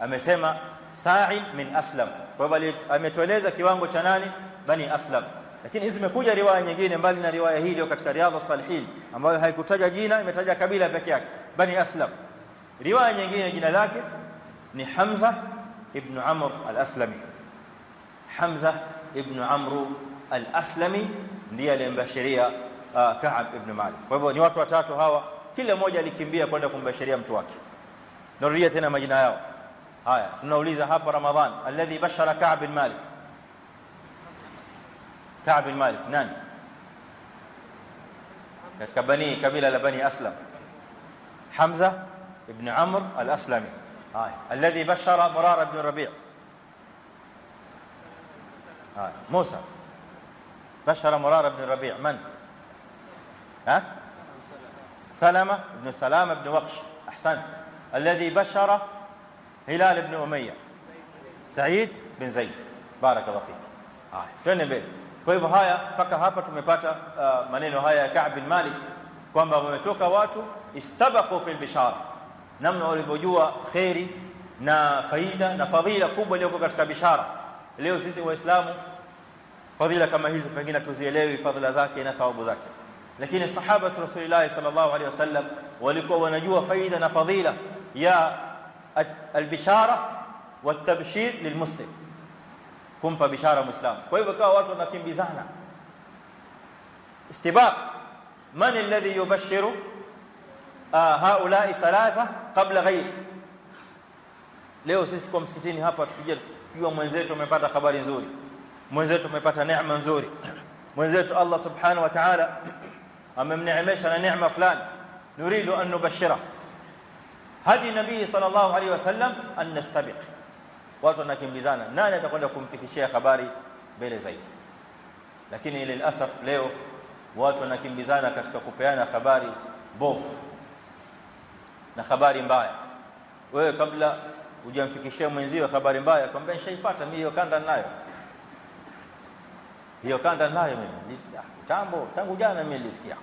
A: Amesema sai min aslam. Kwa hivyo ametueleza kiwango cha nani? Bani aslam. Lakini hizi zimekuja riwaya nyingine mbali na riwaya hii iliyo katika riadha salihin ambayo haikutaja jina imetaja kabila peke yake. Bani aslam. Riwaya nyingine jina lake ni Hamza ibn Amr al-Aslami. Hamza ibn Amr al-Aslami ndiye aliyembashiria Ka'ab ibn Malik kwa hivyo ni watu watatu hawa kila mmoja alikimbia kwenda kumbashiria mtu wake narudia tena majina yao haya tunauliza hapa Ramadhan alladhi bashara Ka'ab bin Malik Ka'ab bin Malik nani katika bani kabila la bani Aslam Hamza ibn Amr al-Aslami haya alladhi bashara Murar ibn Rabi' haya Musa بشر مرار بن ربيع من ها سلمة بن سلامة بن وقش أحسنت الذي بشر هلال بن أمية سعيد بن زيد بارك الله فيك haya twende mbele kwa hivyo haya mpaka hapa tumepata uh, maneno haya ya Ka'b bin Malik kwamba wametoka watu istabaqu fil bishara namna walivyojua khairi na faida na fadhila kubwa iliyoko katika bishara leo sisi waislamu fadhila kama hizi pengine tuzielewi fadhila zake na thawabu zake lakini sahaba rasulullah sallallahu alaihi wasallam walikuwa wanajua faida na fadhila ya albishara watabshir lilmuslim kumpa bishara muislam kwa hivyo kawa watu wanakimbizana istibaq man alladhi yubashiru haulai thalatha qabla ghayr leo sisi tuko msikitini hapa tukija jua mwenzetu amepata habari nzuri mwenzetu amepata neema nzuri mwenzetu Allah subhanahu wa ta'ala أما منعمش على نعمة فلان. نريد أن نبشره. هذه النبي صلى الله عليه وسلم أن نستبق. واتو أنك مبزانا نانا تقول لكم في كشيء خباري بيل زيت. لكن للأسف ليو واتو أنك مبزانا كتك كبيانا خباري بوف. نخباري مبايا وقبل وجان في كشيء منزيو خباري مبايا كم بين شيء باتا ميو كان رنائي hiyo kanda nayo mimi nilisikia kitambo tangu jana mimi nilisikia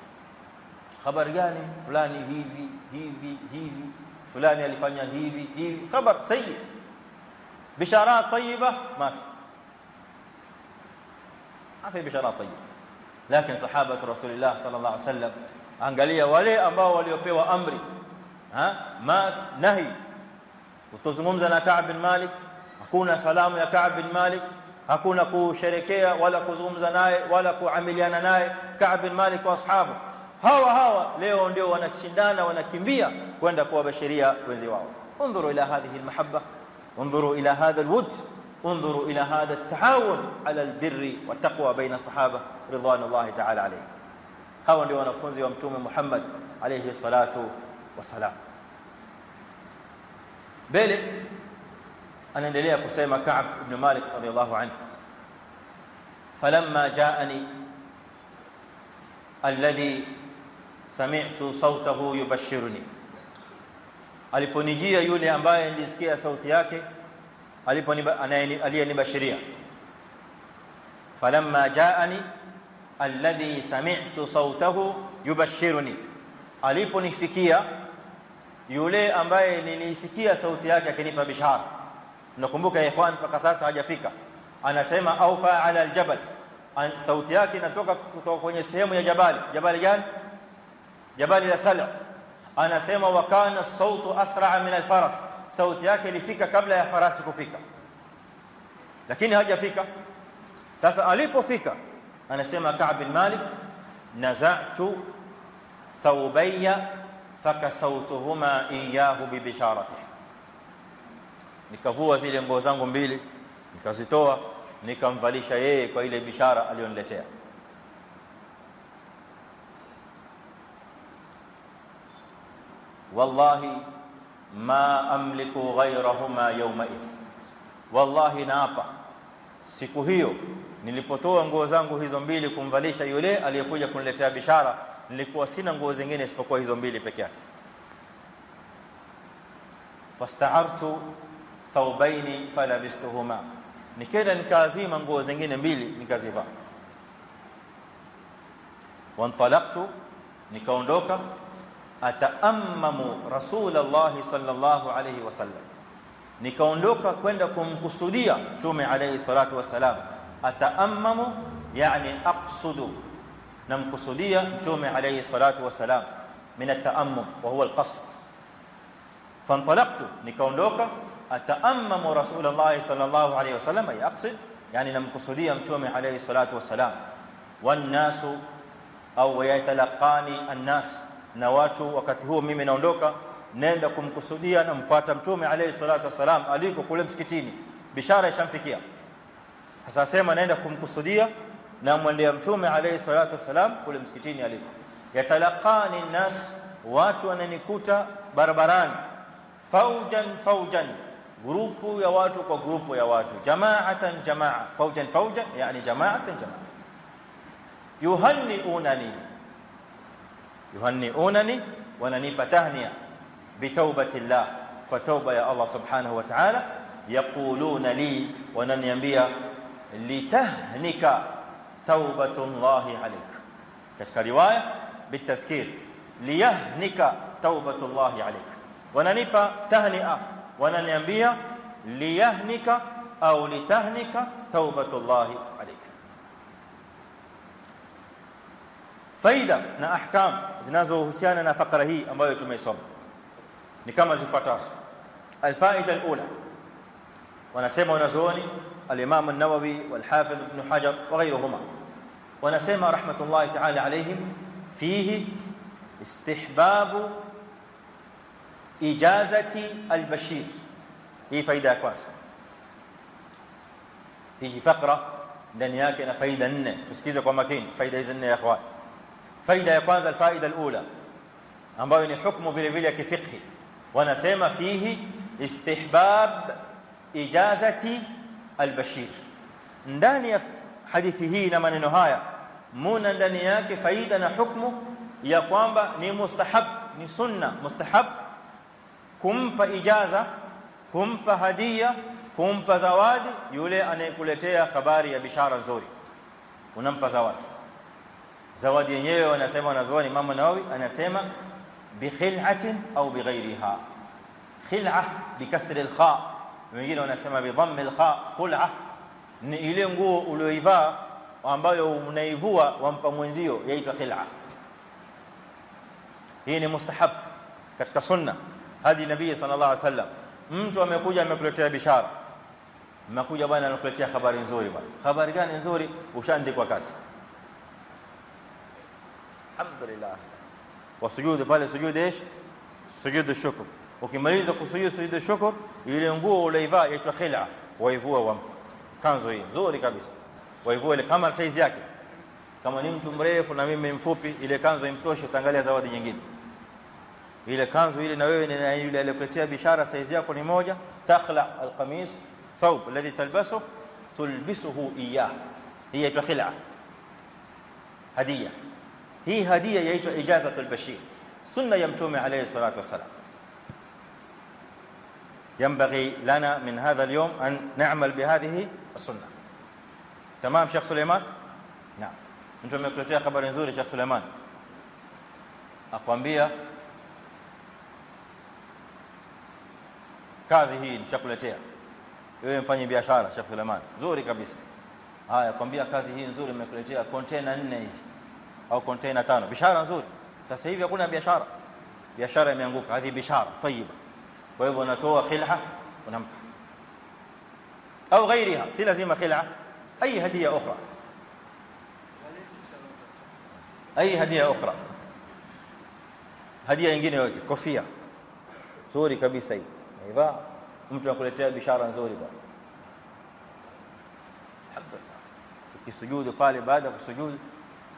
A: habari gani fulani hivi hivi hivi fulani alifanya hivi hivi khabar sayyi bisharat tayyiba ma fi ma fi bisharat tayyiba lakini sahaba rasulullah sallallahu alaihi wasallam angalia wale ambao waliopewa amri ha ma nahi utazungumza na Ka'b bin Malik hakuna salamu ya Ka'b bin Malik hakuna kusherekea wala kuzungumza naye wala kuamiliana naye Ka'b bin Malik wa ashabu hawa hawa leo ndio wanashindana wanakimbia kwenda kuwabashiria wenzi wao انظروا إلى هذه المحبه انظروا إلى هذا الود انظروا إلى هذا التعاون على البر والتقوى بين الصحابه رضوان الله تعالى عليهم hawa ndio wanafunzi wa mtume Muhammad alayhi salatu wasalam bele anaendelea kusema Ka'b ibn Malik radiyallahu anhu falamma ja'ani alladhi sami'tu sawtahu yubashshiruni aliponijia yule ambaye nilisikia sauti yake aliyenibashiria falamma ja'ani alladhi sami'tu sawtahu yubashshiruni aliponifikia yule ambaye nilisikia sauti yake akinipa bishara nakumbuka ikhwan mpaka sasa hajafika anasema aufa ala aljabal sauti yake inatoka kutoka kwenye sehemu ya jabali jabali gani jabali la sala anasema wa kana sautu asra min alfaras sauti yake ilifika kabla ya farasi kufika lakini hajafika sasa alipofika anasema Ka'b bin Malik naza'tu thawbayya fakasawtuhuma iyahu bibisharatihi nikavua zile nguo zangu mbili nikazitoa nikamvalisha yeye kwa ile bishara aliyoniletea. Wallahi ma amliku ghayrahuma yawma idh wallahi naapa siku hiyo nilipotoa nguo zangu hizo mbili kumvalisha yule aliyekuja kuniletea bishara nilikuwa sina nguo zingine isipokuwa hizo mbili peke yake. Fasta'artu thawbaini falabistuhuma nikenda nikaazima nguo zingine mbili nikazivaa wantalaqtu nikaondoka ataammamu rasulullah sallallahu alayhi wasallam nikaondoka kwenda kumkusudia mtume alayhi salatu wasalam ataammamu yani aqsudu namkusudia mtume alayhi salatu wasalam min ataammum wa huwa alqasd fantalaqtu nikaondoka ataammamu rasulullah sallallahu alayhi wasallam yaqsid yani namkusudia mtume alayhi salatu wasalam wan nasu au yatalaqani an-nas na watu wakati huo mimi naondoka nenda kumkusudia na mfuata mtume alayhi salatu wasalam aliko kule msikitini bishara ishamfikia sasa sema naenda kumkusudia na mwendea mtume alayhi salatu wasalam kule msikitini aliko yatalaqani an-nas watu wananikuta barabarani faujan faujan grupu ya watu kwa grupu ya watu jamaatan jamaa faujan faujan yani jamaatan jamaa yuhanniunani yuhanniunani wananipa tahnia bitawbati llah kwa tauba ya Allah subhanahu wa ta'ala yaquluna li wananiambia litahnika taubatullahi alayk katika riwaya bitadhkir liyahnika taubatullahi alayk wananipa tahnia wananiambia liyahnika au litahnika taubatullahi alayk faida na ahkam zinazohusiana na fakra hii ambayo tumeisoma ni kama zifuatazo alfaida alula wanasema wanazuoni al-Imam an-Nawawi wal-Hafiz Ibn Hajar wa ghayruhuma wanasema rahmatullahi ta'ala alayhim fihi istihbab ijazati al-bashir hii faida kwanza hii fakra ndani yake na faida nne usikize kwa makini faida hizi nne ya ikhwan faida ya kwanza alfaida alula ambayo ni hukumu vile vile ya kifiqhi wanasema fihi istihbab ijazati albashir ndani ya hadithi hii na maneno haya muna ndani yake faida na hukumu ya kwamba ni mustahab ni sunna mustahab kumpa ijaza kumpa hadia kumpa zawadi yule anayekuletea habari ya bishara nzuri unampa zawadi zawadi yenyewe wanasema wanazuoni Imam Nawawi anasema bi khil'atin au bi ghayriha khil'a al-kha wengine wanasema bi dhamm al-kha khul'a ni ile nguo ulioivaa ambayo unaivua wampa mwenzio yaitwa khil'a hii ni mustahab katika sunna hadi nabii sallallahu alaihi wasallam. Mtu amekuja amekuletea bishara, amekuja bwana, anakuletea habari nzuri. Bwana, habari gani nzuri? Ushaandikwa kasi alhamdulillah. wasujudu pale, sujudu ish, sujudu shukr. Ukimaliza kusujudu sujudu shukr, ile nguo uloivaa yaitwa khila, waivua wa kanzo hii nzuri kabisa, waivua ile kama size yake. Kama ni mtu mrefu na mimi mfupi, ile kanzo imtoshe, utaangalia zawadi nyingine ile kanzo ile na wewe na yule aliyekuletea bishara size yako ni moja takhla alqamis thawb alladhi talbasu tulbisuhu iyah hii yaitwa khil'a hadiya hii hadia yaitwa ijazatul bashir sunna ya mtume alayhi salatu wasalam ينبغي لنا من هذا اليوم أن نعمل بهذه السنة تمام شيخ سليمان نعم أنتم mmekuletea habari nzuri Sheikh Suleiman akwambia kazi hii nishakuletea wewe mfanye biashara Sheikh Suleiman nzuri kabisa haya akwambia kazi hii nzuri nimekuletea container nne hizi au container tano biashara nzuri sasa hivi hakuna biashara biashara imeanguka hadi biashara tayyiba kwa hivyo unatoa khil'a unampa au ghairiha si lazima khil'a اي هديه أخرى اي هديه أخرى هديه nyingine yote kofia nzuri kabisa hii naivaa mtu anakuletea bishara nzuri bwana alhamdulillah ukisujudu pale baada ya kusujudu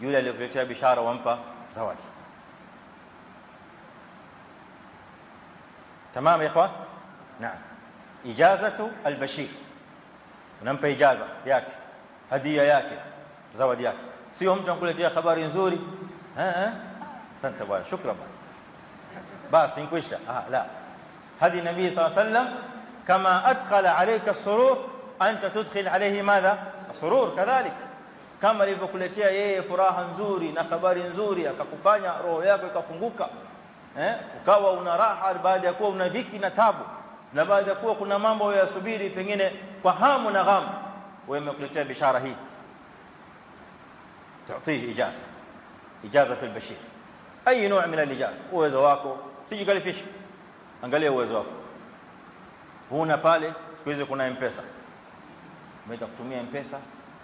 A: yule aliyokuletea bishara wampa zawadi يا اخوان نعم اجازه البشير unampa ijaza yake hadia yake zawadi yake sio mtu anakuletea habari nzuri eh eh asante bwana shukran bwana basi inkwisha ah la hadi nabii sallallahu alayhi wasallam kama adkhala alayka surur anta tudkhil alayhi madha surur kadhalik kama alivyokuletea yeye furaha nzuri na habari nzuri akakufanya roho yako ikafunguka eh ukawa una raha baada ya kuwa una dhiki na tabu na baada ya kuwa kuna mambo yasubiri pengine kwa hamu na ghamu wewe umekuletea bishara hii تعطيه اجازه اجازه البشير اي نوع من الاجازه uwezo wako sijikalifisha angalia uwezo wako huna pale siku hizo kuna mpesa umeita kutumia mpesa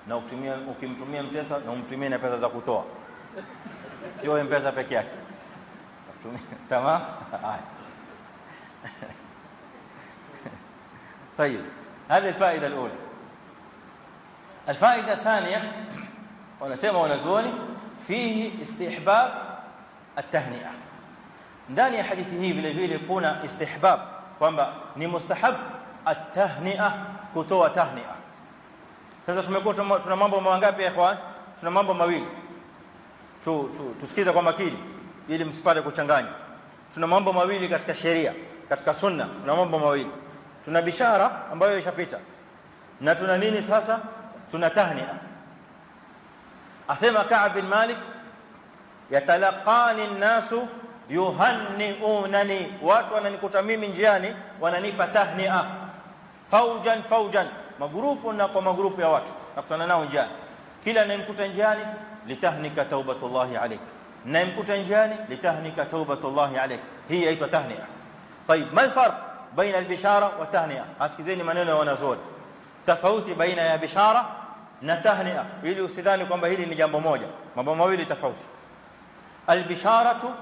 A: na ukitumia ukimtumia mpesa na umtumie na pesa za kutoa sio mpesa peke yake tamam haya طيب هذه الفائده الاولى الفائده الثانية wanasema wanazuoni fihi istihbab at-tahni'a ndani ya hadithi hii vile vile kuna istihbab kwamba ni mustahab at-tahni'a kutoa tahni'a. Sasa tumekuwa tuna mambo mangapi ya ikhwan? Tuna mambo mawili. Tu, tu tusikize kwa makini ili msipate kuchanganya. Tuna mambo mawili katika sheria katika sunna tuna mambo mawili. Tuna bishara ambayo ishapita. Na tuna nini sasa? Tuna tahni'a. Asema Ka'b bin Malik yatalaqani an-nasu yuhanniunani watu wananikuta mimi njiani wananipa tahni'a faujan faujan magrupu na kwa magrupu ya watu nakutana nao njiani kila anayemkuta njiani litahnika taubatullahi alayk anayemkuta njiani litahnika taubatullahi alayk hii inaitwa tahni'a طيب ما الفرق بين البشاره والتهنئه asikizeni maneno ya wanazuoni tofauti baina ya bishara na tahnia ili usidhani kwamba hili ni jambo moja mambo mawili tofauti albisharatu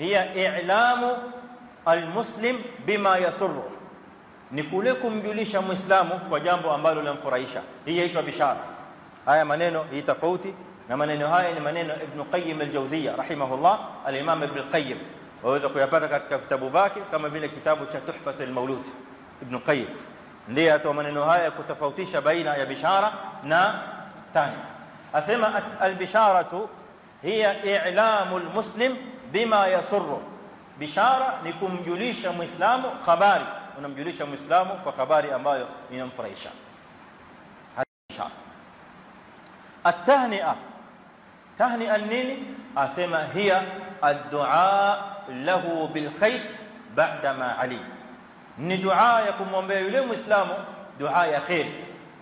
A: hiya i'lamu almuslim bima yasurru ni kule kumjulisha muislamu kwa jambo ambalo linamfurahisha hii inaitwa bishara haya maneno hii tofauti na maneno haya ni maneno ibn qayyim al-jawziyya rahimahullah al-imam ibn qayyim waweza kuyapata katika vitabu vyake kama vile kitabu cha tuhfat al-maulud ibn qayyim ndiye atoa maneno haya kutofautisha baina ya bishara na tani asema albisharatu hiya i'lamu almuslim bima yasurru bishara ni kumjulisha muislamu habari unamjulisha muislamu kwa habari ambayo inamfurahisha bishara التهنئه تهنئه nini asema hiya ad-du'a lahu bil khair ba'da ma alim ni dua ya kumwombea yule muislamu dua ya khair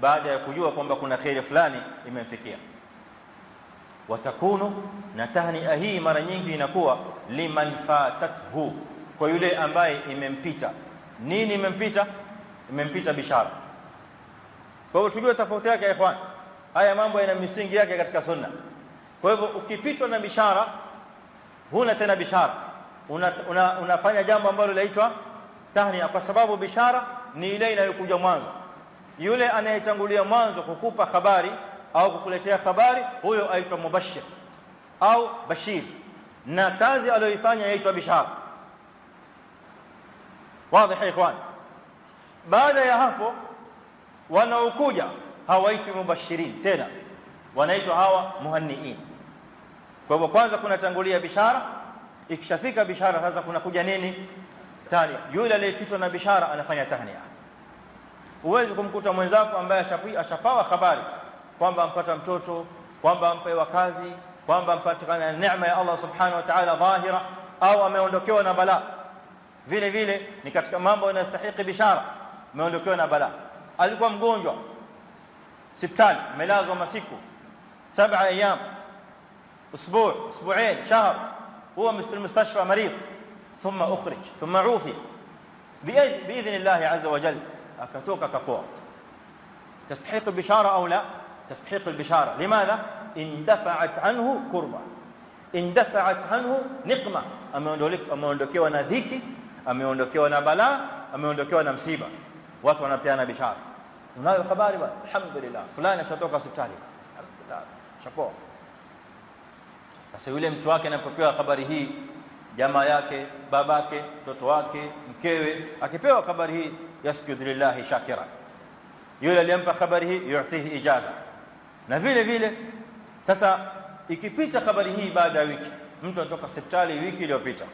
A: baada ya kujua kwamba kuna khair fulani imemfikia watakunu na tahnia hii mara nyingi inakuwa liman fatathu. Kwa yule ambaye imempita. Nini imempita? Imempita bishara. Kwa hivyo tujue tofauti yake ikhwan. Haya mambo yana misingi yake katika sunna. Kwa hivyo ukipitwa na bishara huna tena bishara. Una, una, unafanya jambo ambalo linaitwa tahnia kwa sababu bishara ni ile inayokuja mwanzo. Yule anayetangulia mwanzo kukupa habari au kukuletea habari huyo aitwa mubashir au bashir. Na kazi aliyoifanya yaitwa bishara wazi ikhwan. Baada ya hapo wanaokuja hawaitwi mubashirin tena wanaitwa hawa muhanniin. Kwa hivyo kwanza kunatangulia bishara ikishafika bishara sasa kunakuja nini? Tania yule aliyepitwa na bishara anafanya tahnia. Uwezo kumkuta mwenzako ambaye ashapawa habari kwamba ampata mtoto kwamba ampewa kazi kwamba ampatikana neema ya Allah subhanahu wa ta'ala dhahira au ameondokewa na balaa vile vile ni katika mambo yanastahili bishara ameondokewa na balaa alikuwa mgonjwa hospitali amelazwa masiku saba ayyam أسبوع أسبوعين شهر هو في المستشفى مريض ثم اخرج ثم عوفي باذن الله عز وجل akatoka akapoa تستحق البشاره أو لا تستحق البشارة. لماذا؟ اندفعت عنه كربة. اندفعت عنه نقمة. أما يندوليك أما يندوكي وأنا ذيكي؟ أما يندوكي وأنا بلا؟ أما يندوكي وأنا مسيبة واتو وانا بيانا بشارة ونهي خباري بقى. الحمد لله فلان شاتوك ستالي الحمد لله شاكوه Asiwile mtu wake anapopewa habari hii jamaa yake babake mtoto wake mkewe akipewa habari hii yasjudu lillahi shakira. Yule aliyempa habari hii yutihi na vile vile sasa ikipita habari hii baada ya wiki mtu anatoka hospitali wiki iliyopita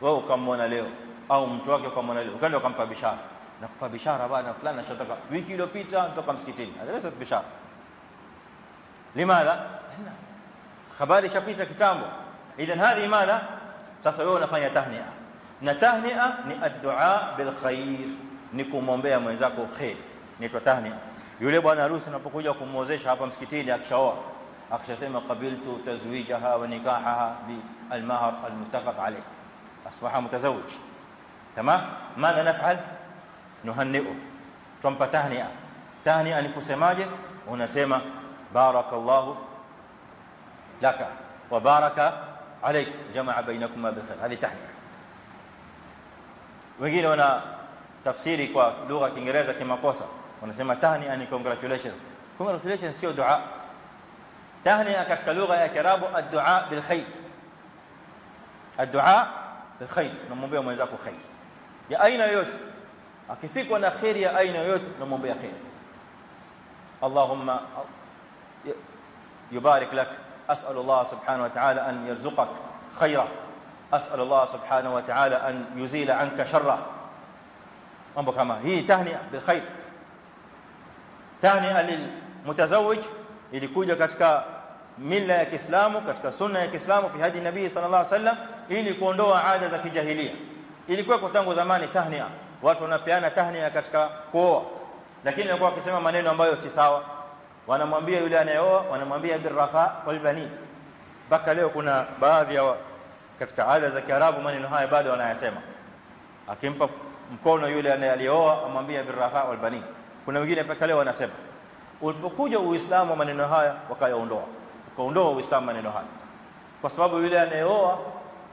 A: wewe ukamwona leo au mtu wake ukamwona leo ukaenda ukampa bishara. Na kupa bishara bwana fulani anachotaka wiki iliyopita kutoka msikitini alaysa bishara limadha habari shapita kitambo. Idhan hadi madha sasa wewe unafanya tahnia. Na tahnia ni addu'a bil khair ni kumombea mwenzako khair. Ni tahnia yule bwana harusi anapokuja kumwozesha hapa msikitini akishaoa akishasema qabiltu tazwijaha wa nikahaha bi al-mahr al-muttafaq alayh asbaha mutazawwij tamam madha naf'al nuhanni'u tumpa tahnia tahnia ni kusemaje unasema barakallahu laka wa baraka alayk jamaa bainakuma bi khair hadi tahnia wengine wana tafsiri kwa lugha ya Kiingereza kimakosa wanasema tahnia ni congratulations congratulations sio dua tahnia katika lugha ya Kiarabu ad-du'a bil khair ad-du'a bil khair namwombea mwenzako khair ya aina yoyote akifikwa na khair ya aina yoyote namwombea khair lak as'al Allah subhanahu wa ta'ala an yarzuqak khaira as'al Allah subhanahu wa ta'ala an yuzila anka sharra mambo kama hii tahnia bil khair tahnia alil mutazawwij ilikuja katika mila ya Kiislamu katika sunna ya Kiislamu fi hadi nabii sallallahu alaihi wasallam ili kuondoa ada za kijahilia. Ilikuwa kwa tangu zamani tahnia. Watu wanapeana tahnia katika kuoa. Lakini walikuwa wakisema maneno ambayo si sawa. Wanamwambia yule anayeoa wanamwambia birrafa wal bani baka leo kuna baadhi ya katika ada za Kiarabu maneno haya bado wanayasema. Akimpa mkono yule anayeoa amwambia birrafa wal bani kuna wengine mpaka leo wanasema ulipokuja uislamu maneno haya wakayaondoa. Ukaondoa uislamu maneno haya. Kwa sababu yule anayeoa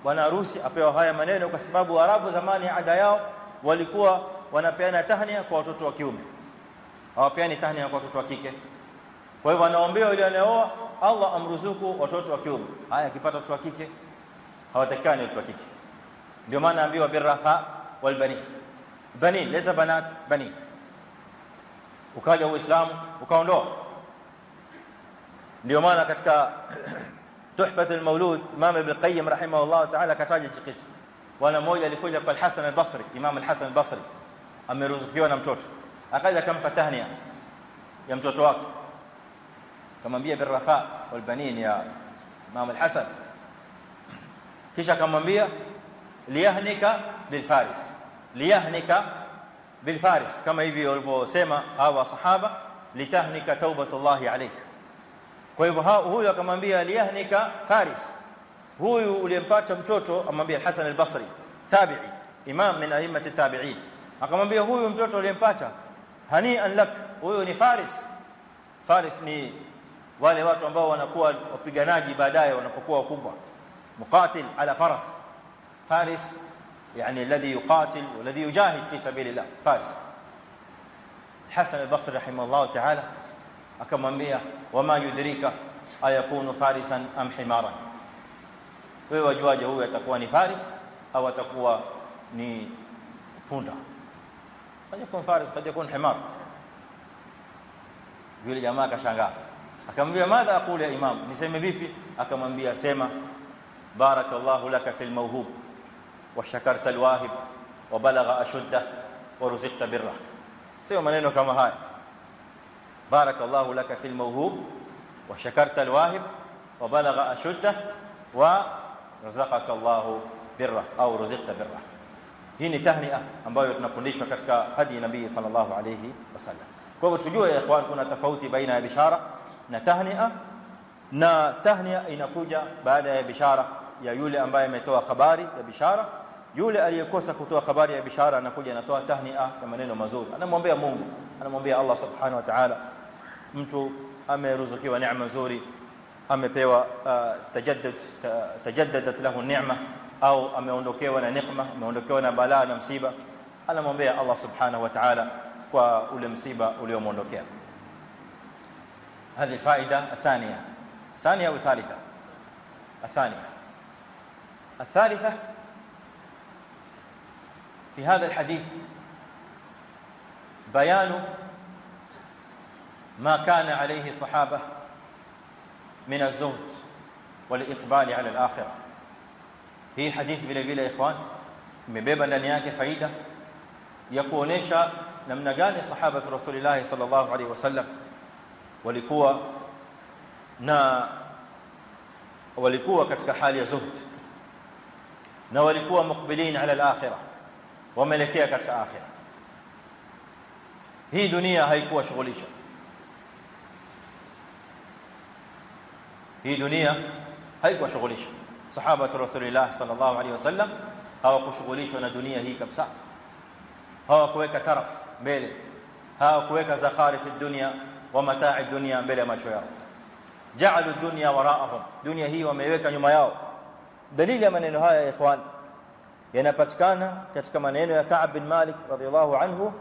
A: bwana harusi apewa haya maneno kwa sababu arabu zamani ada yao walikuwa wanapeana tahnia kwa watoto wa kiume. Hawapeani tahnia kwa watoto wa kike. Kwa hivyo anaombea yule anayeoa Allah amruzuku watoto wa kiume. Haya akipata watoto wa kike hawatakani watoto wa kike. Ndio maana ambiwa birrafa walbani bani leza banat bani ukaja uislamu ukaondoa ndio maana katika tuhfat al-maulud imam ibn qayyim rahimahullah ta'ala kataja kisa bwana mmoja alikuja kwa al-hasan al-basri imam al-hasan al-basri ameruzukiwa na mtoto akaja akampa tahnia ya mtoto wake akamwambia birrafa wal banin ya imam al-hasan kisha akamwambia liyahnika bil faris liyahnika bil faris kama hivi walivyosema hawa sahaba litahnika taubatullahi alayka kwa hivyo huyu akamwambia liyahnika faris huyu uliyempata mtoto amwambia Hasan al-Basri tabi'i imam min a'immati tabi'in akamwambia huyu mtoto uliyempata hani'an lak huyu ni faris faris ni wale watu ambao wanakuwa wapiganaji baadaye wanapokuwa wakubwa muqatil ala faras faris يعني الذي يقاتل والذي يجاهد في سبيل الله فارس حسن البصري رحمه الله تعالى akamwambia wama yudrika ayakunu farisan am himaran wewe wajuaje huyu atakuwa ni faris au atakuwa ni punda kaja kuwa faris kaja kuwa himar yule jamaa akashangaa akamwambia madha aqulu ya imam niseme vipi akamwambia sema barakallahu laka fil mawhub wa shakarta alwahib wa balagha ashuddah wa ruzqta birra sio maneno kama haya بارك الله لك في الموهوب وشكرت الواهب وبلغ اشده ورزقك الله بره au رزقت بره hii ni tahnia ambayo tunafundishwa katika hadi nabii sallallahu alayhi wasallam kwa hivyo tujue ya ikhwan kuna tofauti baina ya bishara na tahnia na tahnia inakuja baada ya bishara ya yule ambaye ametoa habari ya bishara yule aliyekosa kutoa habari ya bishara anakuja anatoa tahnia kwa maneno mazuri anamwombea Mungu anamwambia Allah subhanahu wa ta'ala mtu ameruzukiwa neema nzuri amepewa tajaddud tajaddadat lahu neema au ameondokewa na neema ameondokewa na balaa na msiba anamwambia Allah subhanahu wa ta'ala kwa ule msiba uliomondokea هذه الفائده الثانية ثانية أو ثالثه الثانية الثالثه في هذا الحديث بيان ما كان عليه صحابة من الزهد والإقبال على الآخرة. هي حديث بلا بلا إخوان من بيبا نانياك فايدة يقول إيشا لم نقال صحابة رسول الله صلى الله عليه وسلم؟ ولكوا نا ولكوا كتك حال يزهد نا ولكوا مقبلين على الآخرة. Wameelekea katika akhirah hii dunia haikuwa shughulisha hii dunia haikuwa shughulisha sahaba rasulullah sallallahu alaihi wasallam hawakushughulishwa na dunia hii kabisa hawakuweka taraf mbele hawakuweka zakhari fi dunya wa mataa dunya mbele ya macho yao ja'alu dunya wara'ahum dunia hii wameiweka nyuma yao dalili ya maneno haya ya ikhwan yanapatikana katika maneno ya Ka'b bin Malik radhiyallahu anhu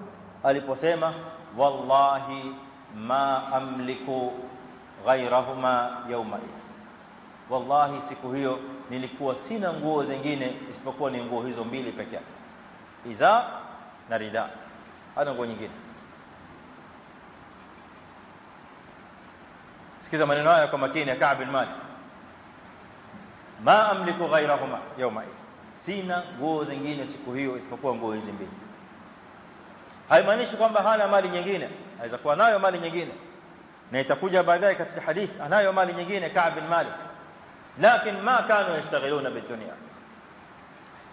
A: aliposema wallahi ma amliku ghayrahuma yawma wallahi siku hiyo nilikuwa sina nguo zingine isipokuwa ni nguo hizo mbili peke yake iza na ridha. Hana nguo nyingine. Sikiza maneno haya kwa makini ya Ka'b bin Malik. Ma amliku ghayrahuma yawma sina nguo zingine siku hiyo isipokuwa nguo hizi mbili. Haimaanishi kwamba hana mali nyingine, aweza kuwa nayo mali nyingine, na itakuja baadaye katika hadithi anayo mali nyingine Ka'b bin Malik, lakini ma kanu yashtaghiluna bidunya,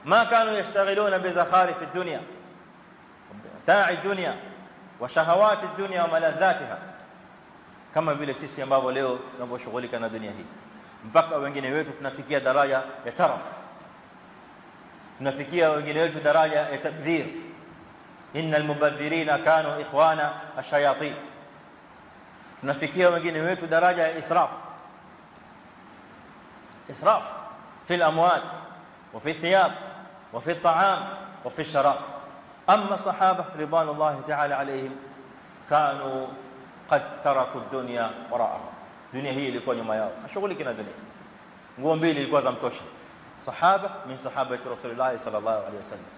A: ma kanu yashtaghiluna bizakhari fi dunya. Mta'i dunya wa shahawati dunya wa maladhatiha, kama vile sisi ambao leo tunaposhughulika na dunia hii, mpaka wengine wetu tunafikia daraja ya taraf. Tunafikia wengine wetu daraja ya tabdhir innal mubadhirina kanu ikhwana ash-shayatin tunafikia wengine wetu daraja ya israf israf fi al-amwal wa fi thiyab wa fi at-ta'am wa fi ash-sharab amma sahaba ridwanullahi ta'ala alayhim kanu qad taraku ad-dunya wara'ahum dunia hii ilikuwa nyuma yao mashughuliki na dunia nguo mbili ilikuwa صحابة من صحابة رسول الله صلى الله عليه وسلم.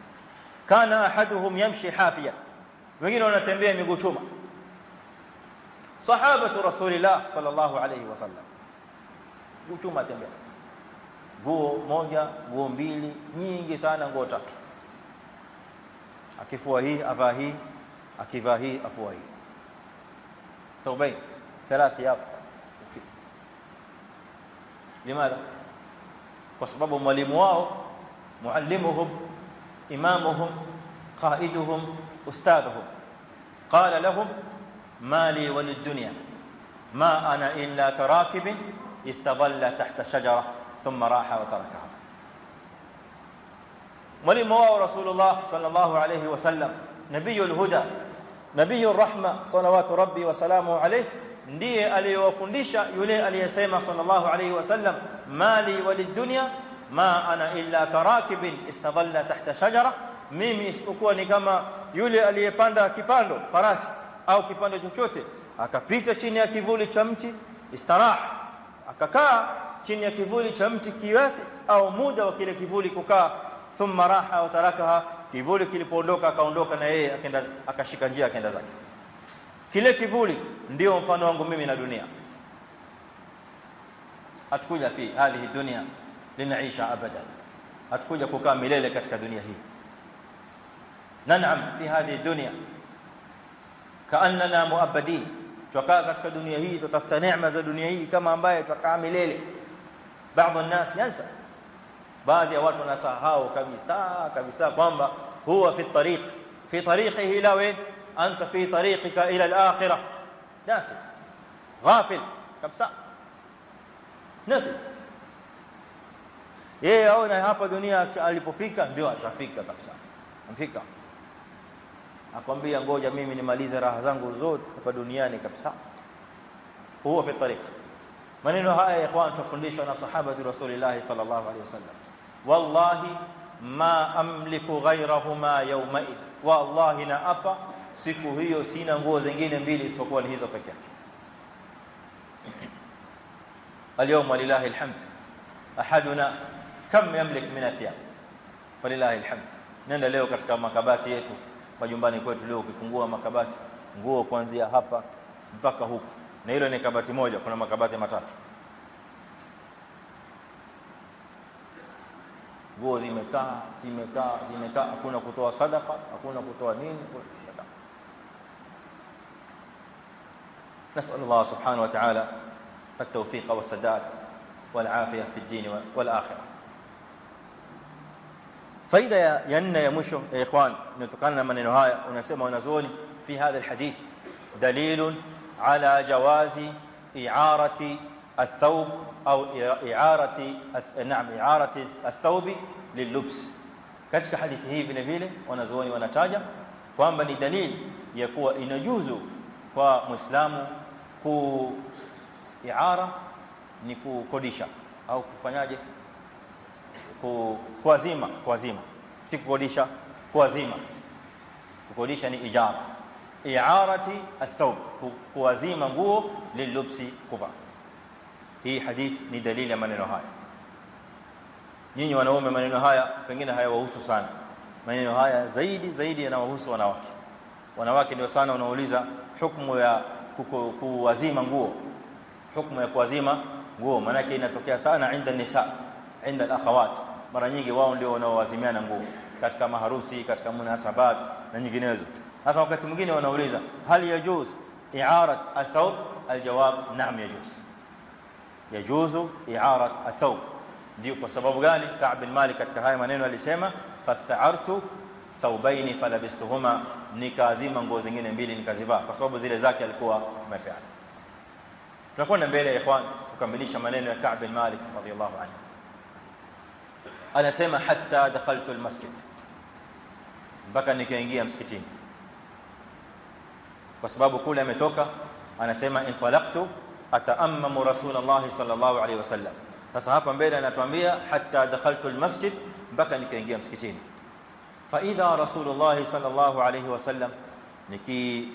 A: كان أحدهم يمشي حافيا. وقالوا أن التنبيه مقوشوما صحابة رسول الله صلى الله عليه وسلم. قوشوما تنبيه. قو موجة قو مبيلي نيني سانا قو تات. أكفوهي أفاهي أكفاهي أفوهي. ثوبين ثلاث يابطة لماذا؟ Kwa sababu mwalimu wao muallimuhum imamuhum qaiduhum ustadhuhum qala lahum mali walid-dunya ma ana illa karakib istadalla tahta shajara thumma raha wa tarakaha mwalimu wao rasulullah sallallahu alayhi wasallam nabiyul huda nabiyur rahma salawatu rabbi wa salamu alayhi ndiye aliyowafundisha yule aliyesema sallallahu alayhi wasallam mali walidunya ma ana illa karakibin istadalla tahta shajara. Mimi isipokuwa ni kama yule aliyepanda kipando farasi au kipando chochote akapita chini ya kivuli cha mti istarah akakaa chini ya kivuli cha mti kiasi au muda wa kile kivuli kukaa. Thumma raha wa tarakaha kivuli kilipoondoka akaondoka na yeye akaenda akashika njia akaenda zake kile kivuli ndio mfano wangu mimi na dunia hatukuja fi hadhihi dunya linaisha abadan hatukuja kukaa milele katika dunia hii nan'am fi hadhihi dunya kaannana muabadin tukaa katika dunia hii tutafuta neema za dunia hii kama ambaye tutakaa milele baadhi ya nas yansa baadhi ya watu wanasahau kabisa kabisa kwamba huwa fi tariq fi tariqihi ila wain أنت في طريقك إلى الآخرة. ناسي غافل. كبسا ناسي يهي أونا هابا دنيا كالبوفيكا ديو أشافيكا كبسا أمفيكا أقنبي أنقو جميمي نماليزي راهزانقو زود. هابا دنياني كبسا هو في الطريق. منينو هاي يا إخوان تفنديشونا صحابة رسول الله صلى الله عليه وسلم. والله ما أملك غيرهما يومئذ. والله نأبا siku hiyo sina nguo zingine mbili isipokuwa ni hizo peke yake اليوم ولله الحمد احدنا كم يملك من الثياب ولله الحمد nenda leo katika makabati yetu majumbani kwetu leo ukifungua makabati nguo kuanzia hapa mpaka huku na hilo ni kabati moja kuna makabati matatu nguo zimekaa zimekaa zimekaa hakuna kutoa sadaka hakuna kutoa nini نسأل الله سبحانه وتعالى التوفيق والسداد والعافية في الدين والآخرة. فإذا ينّى يمشو يا إخوان نتكلم من نهاية ونسمع ونزول في هذا الحديث دليل على جواز إعارة الثوب أو إعارة نعم إعارة الثوب لللبس. كذلك حديث هي بن فيلي ونزول ونتاجة وأما لدليل يقوى إن يوزو ومسلمه ku iara ni kukodisha au kufanyaje? Kuazima kuazima. Si kukodisha kuazima. Kukodisha ni ijara. I'arati athawb kuazima nguo lilubsi kuva hii hadith ni dalili ya maneno haya. Nyinyi wanaume maneno haya pengine hayawahusu sana. Maneno haya zaidi zaidi yanawahusu wanawake. Wanawake ndio sana wanauliza hukumu ya kuazima nguo. Hukumu ya kuwazima nguo maana yake inatokea sana inda nisa inda alakhawat. mara nyingi wao ndio wanaowazimiana nguo katika maharusi katika munasabat na nyinginezo. Sasa wakati mwingine wanauliza hal yajuz i'arat athawb aljawab na'am yajuz. Yajuzu i'arat athawb ndio kwa sababu gani? Ka'b bin Malik katika haya maneno alisema fasta'artu thawbayn falabistuhuma nikaazima nguo zingine mbili nikazivaa kwa sababu zile zake alikuwa amepeana tunakwenda mbele ya ikhwan kukamilisha maneno ya Ka'b bin Malik radhiyallahu anhu anasema hatta dakhaltu almasjid mpaka nikaingia msikitini kwa sababu kule ametoka anasema intalaqtu ataammamu rasulullah sallallahu alaihi wasallam sasa hapa mbele anatuambia hatta dakhaltu almasjid mpaka nikaingia msikitini فإذا رسول الله صلى الله عليه وسلم نكي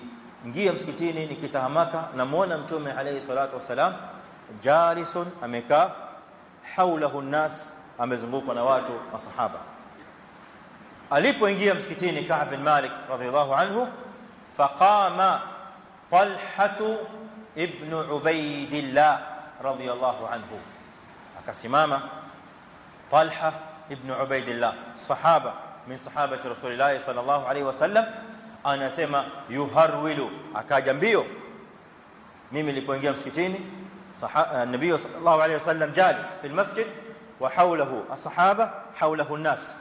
A: نجي مسكتيني نكي تهمكا نمونا متومي عليه الصلاة والسلام جالس أميكا حوله الناس أميزنبوك ونواتو وصحابة أليب ونجي مسكتيني كعب بن مالك رضي الله عنه فقام طلحة ابن عبيد الله رضي الله عنه. أكا سماما طلحة ابن عبيد الله صحابة. Min sahabati rasulillah sallallahu alayhi wasallam anasema yuharwilu akaja mbio mimi nilipoingia msikitini nabii sallallahu alayhi wasallam jalis fil masjid wa hawlahu ashabah hawlahu an-nas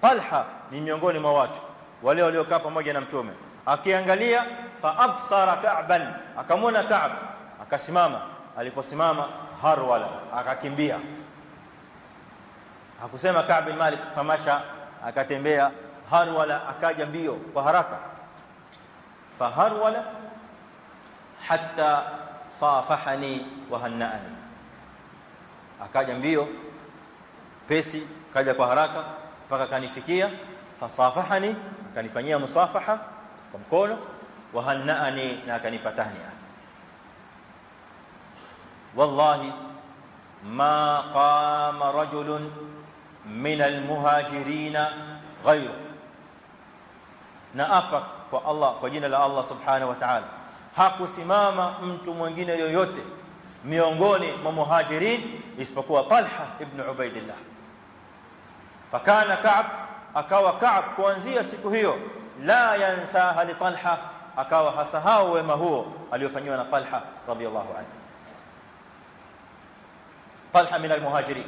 A: Talha ni miongoni mwa watu wale waliokaa pamoja na mtume akiangalia fa absara Ka'ban akamwona Ka'b akasimama aliposimama harwala akakimbia hakusema Ka'b bin Malik famasha akatembea harwala akaja mbio kwa haraka faharwala hatta safahani wa hannaani akaja mbio pesi kaja kwa haraka mpaka kanifikia fasafahani akanifanyia musafaha kwa mkono wa hannaani na akanipatania wallahi ma qama rajulun min almuhajirin ghayru na apa kwa Allah kwa jina la Allah subhanahu wa ta'ala hakusimama mtu yoyote miongoni mwa muhajirin isipokuwa Talha ibn Ubaidillah fakana Ka'b akawa Ka'b kuanzia siku hiyo la yansaha li Talha akawa hasahau wema huo aliofanywa na Talha radhiyallahu anhu Talha min almuhajirin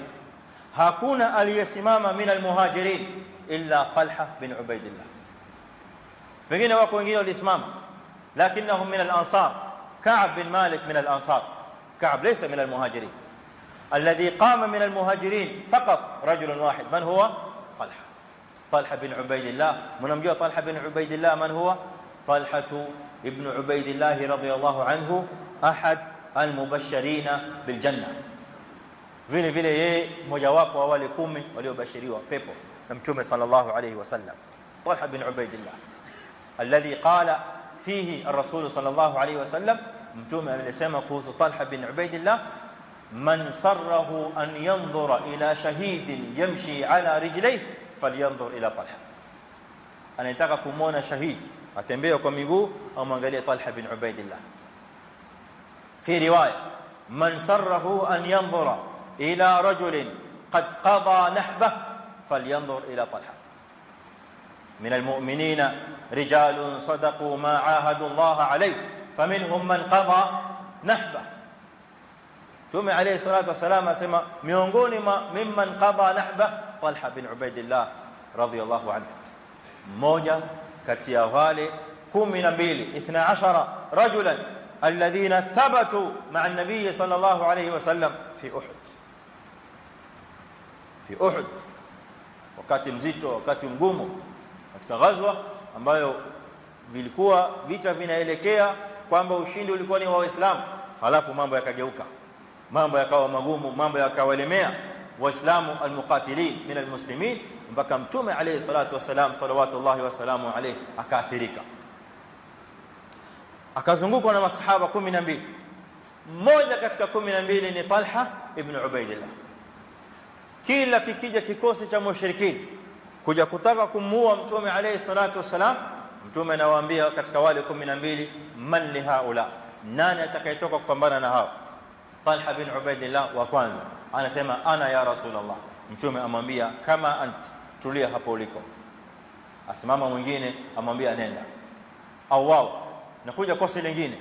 A: hakuna aliyesimama min almuhajirin illa Talha bin Ubaidillah wengine wako wengine walisimama lakinnahum min al-ansar Ka'b bin Malik min al-ansar Ka'b laysa min al-muhajirin الذي قام من المهاجرين فقط رجل واحد من هو طلحه طلحه بن عبيد الله منمجوا طلحه بن عبيد الله من هو طلحه ابن عبيد الله رضي الله عنه احد المبشرين بالجنه vile vile yeye mojawapo wa wale 10 waliobashiriwa pepo na mtume sallallahu alayhi wasallam Talha bin Ubaidillah alladhi qala fihi ar-rasul sallallahu alayhi wasallam mtume alisema kuhusu Talha bin Ubaidillah man sarrahu an yanzura ila shahidin yamshi ala rijlayhi falyanzur ila Talha anataka kumuona shahidi atembea kwa miguu au mwangalie Talha bin Ubaidillah fi riwaya man sarrahu an yanzura إلى رجل قد قضى نحبه فلينظر إلى طلحة. من المؤمنين رجال صدقوا ما عاهدوا الله عليه فمنهم من قضى نحبه. ثم عليه الصلاة والسلام أسمى ميونغوني ممن قضى نحبه طلحة بن عبيد الله رضي الله عنه. موجة كتياغالي كم من بيلي إثنى عشر رجلا الذين ثبتوا مع النبي صلى الله عليه وسلم في أحد. Fi Uhud wakati mzito wakati mgumu katika ghazwa ambayo vilikuwa vita vinaelekea kwamba ushindi ulikuwa ni wa Waislamu halafu mambo yakageuka mambo yakawa magumu mambo yakawalemea waislamu almuqatilin min almuslimin mpaka mtume alayhi salatu wasalam salawatullahi wasalamu alayhi akaathirika akazungukwa na masahaba 12 mmoja katika 12 ni Talha ibn Ubaidillah kila kikija kikosi cha mushrikini kuja kutaka kumuua mtume alayhi salatu wasalam mtume anawaambia katika wale 12 man li haula nani atakayetoka kupambana na hao Talha bin Ubaidillah wa kwanza anasema ana ya rasulullah mtume amwambia kama anti tulia hapo uliko asimama mwingine amwambia nenda au wao nakuja kosi lingine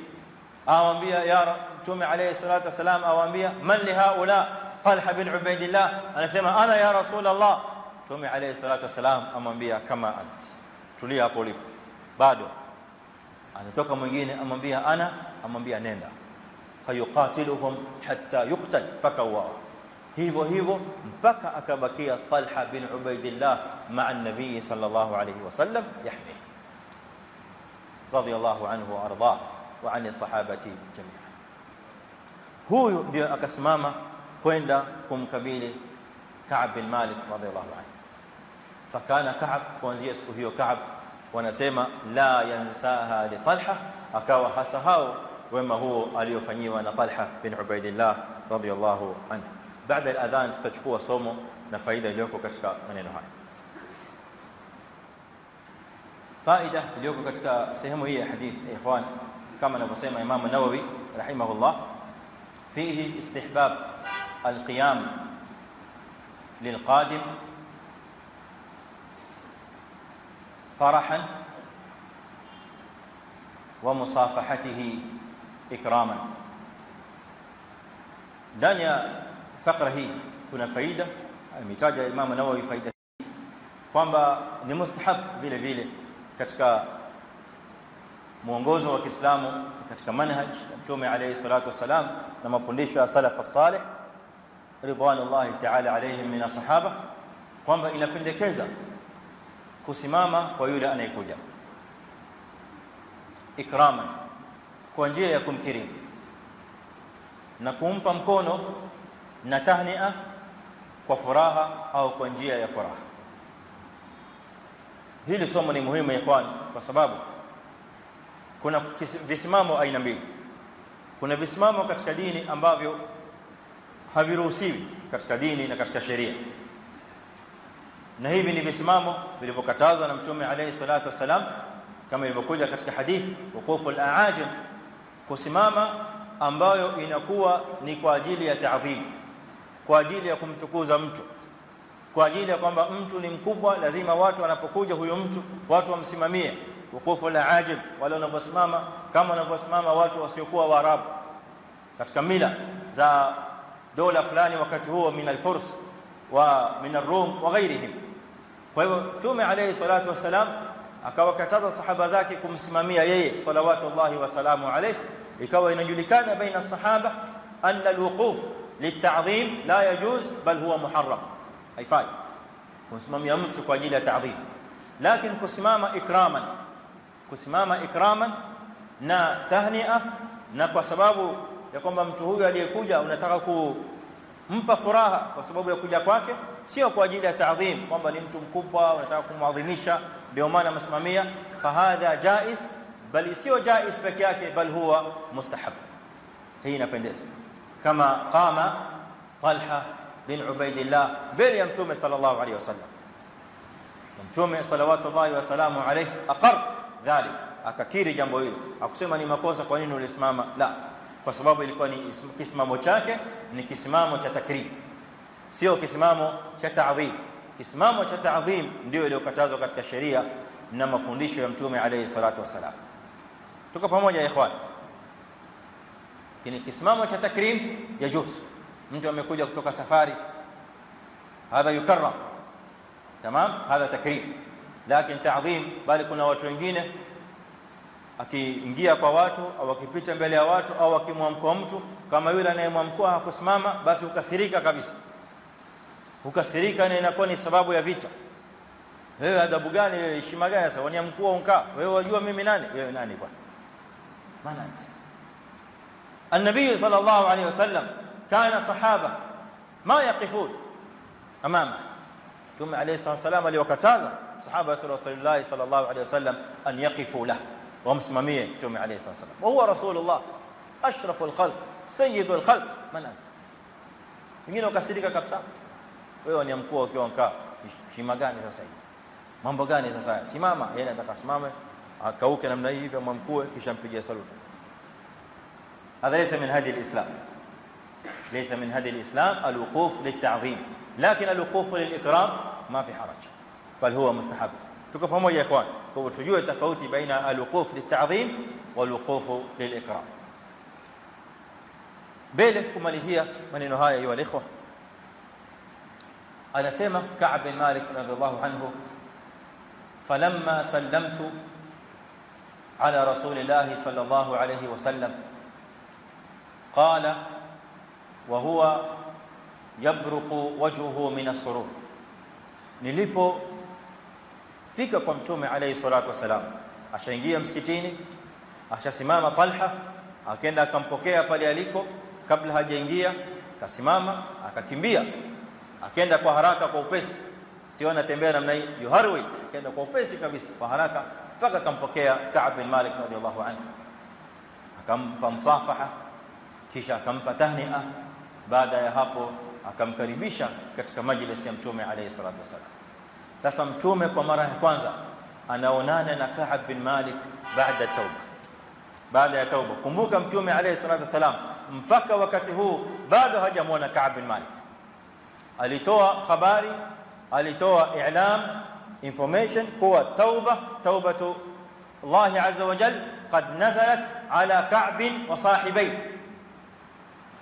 A: amwambia ya mtume alayhi salatu wasalam awaambia man li haula Talha bin Ubaidillah anasema ana ya rasulullah mtume alayhi salatu wasalam amwambia kama anti tulia hapo uliko bado anatoka mwingine amwambia ana amwambia nenda fayuqatiluhum hatta yuqtal mpaka wao hivyo hivyo mpaka akabakia Talha bin Ubaidillah ma'a an-nabii sallallahu alayhi wasallam yahmi radiyallahu anhu arda wa an sahabati jami'an huyu ndio akasimama kwenda kumkabili Ka'b bin Malik radiyallahu anhu fakana Ka'b kuanzia siku hiyo Ka'b wanasema la yansaha li Talha akawa hasahau wema huo aliofanyiwa na Talha bin Ubaidillah radiyallahu anhu baada ya adhan tutachukua somo na faida iliyoko katika maneno haya faida iliyoko katika sehemu hii ya hadithi ikhwan kama anavyosema Imam an-Nawawi rahimahullah fihi istihbab al-qiyam للقادم فرحا ومصافحته ikraman ndani ya fakra hii kuna faida ametaja Imam Nawawi faida hii kwamba ni mustahab vile vile katika mwongozo wa Kiislamu katika manhaj Mtume alayhi salatu wasalam na mafundisho ya salaf as-salih ridwanullahi ta'ala alayhim min as-sahaba kwamba inapendekeza kusimama kwa yule anayekuja. Ikrama kwa njia ya kumkirimu na kumpa mkono na tahnia kwa furaha au kwa njia ya furaha. Hili somo ni muhimu ikhwan kwa sababu kuna visimamo aina mbili. Kuna visimamo katika dini ambavyo haviruhusiwi katika dini na katika sheria. Na hivi ni visimamo vilivyokatazwa na mtume alayhi salatu wasalam kama ilivyokuja katika hadithi wuqufu al-aajim kusimama ambayo inakuwa ni kwa ajili ya taadhimu kwa ajili ya kumtukuza mtu kwa ajili ya kwamba mtu ni mkubwa lazima watu wanapokuja huyo mtu watu wamsimamie. Wuqufu al-aajim wale wanaposimama kama wanaposimama watu wasiokuwa waarabu katika mila za dola fulani wakati huo min al-furs wa min ar-rum wa ghairihim kwa hivyo tume alayhi salatu wasalam akawakataza sahaba zake kumsimamia yeye salawatullahi wasalamu alayhi ikawa inajulikana baina sahaba anna alwuquf lit'azim la yajuz bal huwa muharram haifai kusimamia mtu kwa ajili ya ta'zim lakini kusimama ikraman kusimama ikraman na tahnia na kwa sababu ya kwamba mtu huyu aliyekuja unataka kumpa furaha kwa sababu ya kuja kwake sio kwa ajili ya ta'zim kwamba ni mtu mkubwa unataka kumwadhimisha ndio maana amesimamia fahadha jaiz bali sio jaiz peke yake bal huwa mustahab hii inapendeza kama qama Talha bin Ubaidillah mbele mtume sallallahu alaihi wasallam mtume salawatullahi wasalamu alayhi aqar dhalik akakiri jambo hilo akusema ni makosa kwa nini ulisimama la kwa sababu ilikuwa ni kisimamo chake ni kisimamo cha takrim sio kisimamo cha ta'dhim kisimamo cha ta'dhim ndio iliyokatazwa katika sheria na mafundisho ya mtume alayhi salatu wasalam tuko pamoja ikhwan kini kisimamo cha takrim yajuz mtu amekuja kutoka safari hadha yukarram tamam hadha takrim lakini ta'dhim bali kuna watu wengine akiingia kwa watu au akipita mbele ya watu au akimwamkoa mtu, kama yule anayemwamkoa hakusimama, basi ukasirika kabisa, ukasirika na inakuwa ni sababu ya vita. Wewe adabu gani? Wewe heshima gani? Sasa wania mkuu unka wewe, wajua mimi nani? Wewe nani bwana? Maana ati An-Nabii sallallahu alayhi wasallam kana sahaba ma yaqifun amama tumu alayhi salam aliwakataza sahaba wa Rasulullah sallallahu alayhi wasallam an yaqifu lahu wamsimamie mtume alayhi wasallam wa huwa rasulullah ashraful khalq sayyidul khalq manat wengine wakasirika kabisa wewe ni mkuu ukiwa mkaa heshima gani sasa hivi mambo gani sasa simama yeye anataka simame akauke namna hii hivi amamkue kisha mpigie saluti هذا ليس من هدي الاسلام ليس من هدي الاسلام الوقوف للتعظيم لكن الوقوف للاكرام ما في حرج بل هو مستحب tuko pamoja ikhwan kwa hivyo tujue tofauti baina alwuquf lit'azim walwuquf lilikram mbele kumalizia maneno haya hiyo alikhwa anasema Ka'b bin Malik radhiallahu anhu falamma sallamtu ala rasulillah sallallahu alayhi wasallam qala wa huwa yabruqu wajhuhu min as-surur nilipo fika kwa mtume alayhi salatu wasalam ashaingia msikitini ashasimama Talha akaenda akampokea pale aliko kabla hajaingia kasimama akakimbia akaenda kwa haraka kwa upesi. Sio anatembea namna hii. Yuharwi akaenda kwa upesi kabisa kwa haraka mpaka akampokea Ka'b bin Malik radhiyallahu anhu. Akampa msafaha kisha akampa tahnia. Baada ya hapo akamkaribisha katika majlis ya mtume alayhi salatu wasalam sasa mtume kwa mara ya kwanza anaonana na Ka'b bin Malik baada tauba baada ya tauba kumbuka mtume alayhi salatu wasalam mpaka wakati huu bado hajamuona Ka'b bin Malik alitoa habari alitoa i'lam information kuwa tauba taubatu Allah azza wa jalla nazalat ala Ka'b wa sahibai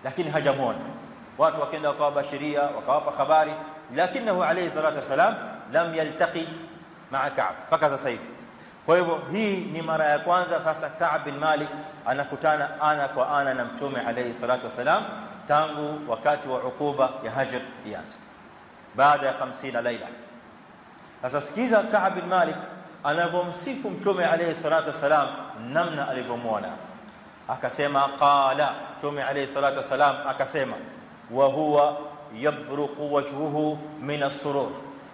A: lakini hajamuona watu wakaenda wakawabashiria wakawapa habari lakinahu alayhi salatu wasalam lam yaltaqi ma'a Ka'b mpaka sasa hivi kwa hivyo hii ni mara ya kwanza sasa Ka'b bin Malik anakutana ana kwa ana na mtume alayhi salatu wasalam tangu wakati wa ukuba ya Hajr ianza baada ya 50 laila sasa sikiza Ka'b bin Malik anavyomsifu mtume alayhi salatu wasalam namna alivyomwona akasema qala mtume alayhi salatu wasalam akasema wa huwa yabruqu wajhuhu min as-surur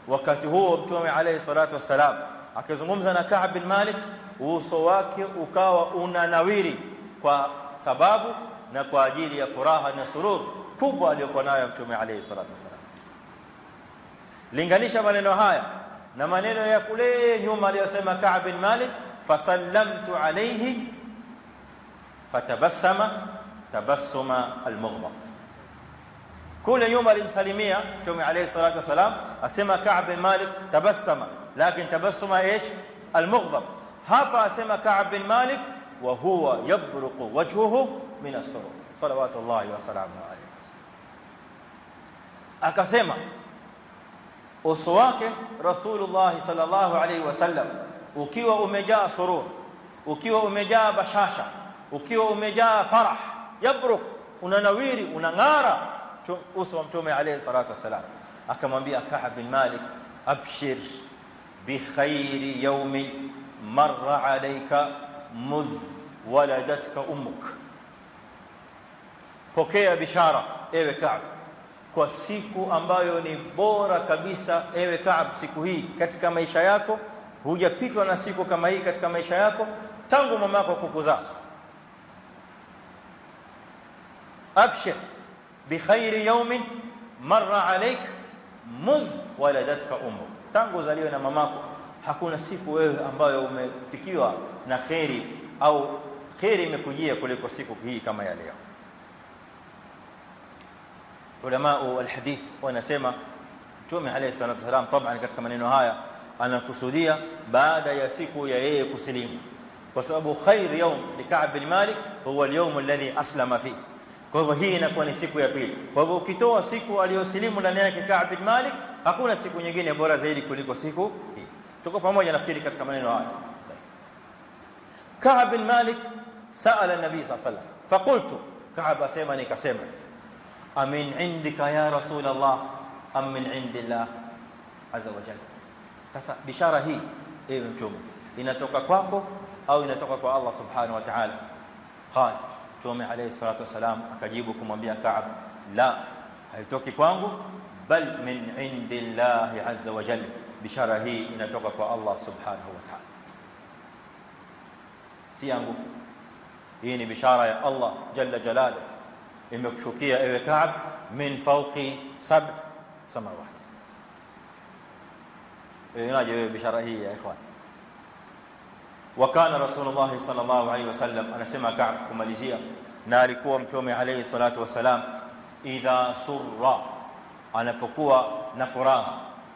A: wakati huo mtume alayhi salatu wasalam akizungumza na Ka'b bin Malik uso wake ukawa unanawiri kwa sababu na kwa ajili ya furaha na surur kubwa aliyokuwa nayo mtume alayhi salatu wasalam linganisha maneno haya na maneno ya kule nyuma aliyosema Ka'b bin Malik fasallamtu alayhi fatabassama tabassuma almughdab kule nyuma alimsalimia mtume alayhi salatu wasalam asema Ka'b bin Malik tabassama lakini tabassuma إيش المغضب hapa asema Ka'b bin Malik wa huwa yabruqu wajhuhu min as-surur salawatullahi wa salamuhu alayhi akasema uso wake rasulullah sallallahu alayhi wasallam ukiwa umejaa surur ukiwa umejaa bashasha ukiwa umejaa farah yabruq unanawiri unangara uso wa mtume alayhi salatu wasalam akamwambia Ka'b bin Malik abshir bi khairi yawmi marra alayka mudh waladatka ummuk. Pokea bishara ewe Ka'b kwa siku ambayo ni bora kabisa ewe Ka'b siku hii katika maisha yako hujapitwa na siku kama hii katika maisha yako tangu mamako kukuzaa. Abshir. بخير يوم مر عليك مذ ولدتك أمك. تانغو زاليو نا ماماكو حكون سيكو ويو ambao umefikiwa na خيري au khairi imekujia kuliko siku hii kama ya leo. علماء الحديث ونسمه تومي عليه الصلاه والسلام طبعا كتب كما انه هيا أنا قصديه بعد يا سيكو يا إيه كسليم بسبب خير يوم لكعب بن مالك هو اليوم الذي اسلم فيه kwa hivyo hii inakuwa ni siku ya pili kwa hivyo ukitoa siku aliyosilimu ndani yake Ka'b bin Malik hakuna siku nyingine bora zaidi kuliko siku hii tuko pamoja nafikiri katika maneno haya Ka'b bin Malik سال النبي صلى الله عليه وسلم فقلت كعب اسمع nikasema amin indika ya rasul allah am min indillah azza wa jalla sasa bishara hii ewe mtume inatoka kwako au inatoka kwa Allah subhanahu wa ta'ala qala mtume alayhi salatu wasalam akajibu kumwambia Ka'ab la haitoki kwangu bal min indillah azza wa jalla bishara hii inatoka kwa Allah subhanahu wa ta'ala si yangu hii ni bishara ya Allah jalla jalaluhu imekushukia ewe Ka'ab min fawqi sab samawat inaje wewe bishara hii ya ikhwan wakana rasulullah sallallahu alaihi wasallam anasema Ka'b kumalizia na alikuwa mtume alayhi salatu wasalam idha surra anapokuwa na furaha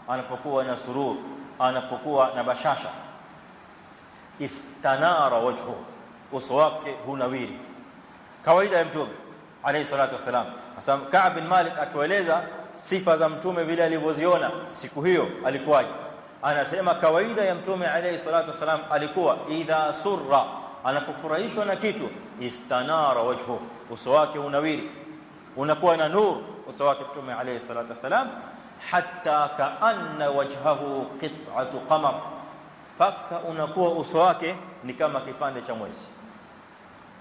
A: anapokuwa na surur anapokuwa na bashasha. Istanara wajhu uso wake hunawiri kawaida ya mtume alayhi salatu wasalam hasa Ka'b bin Malik atueleza sifa za mtume vile alivyoziona siku hiyo alikuwaje. Anasema kawaida ya mtume alayhi salatu wasalam alikuwa idha surra anapofurahishwa na kitu istanara wajhu uso wake unawiri unakuwa na nur uso wake mtume alayhi salatu wasalam hatta kaanna wajhahu qit'atu qamar faka unakuwa uso wake ni kama kipande cha mwezi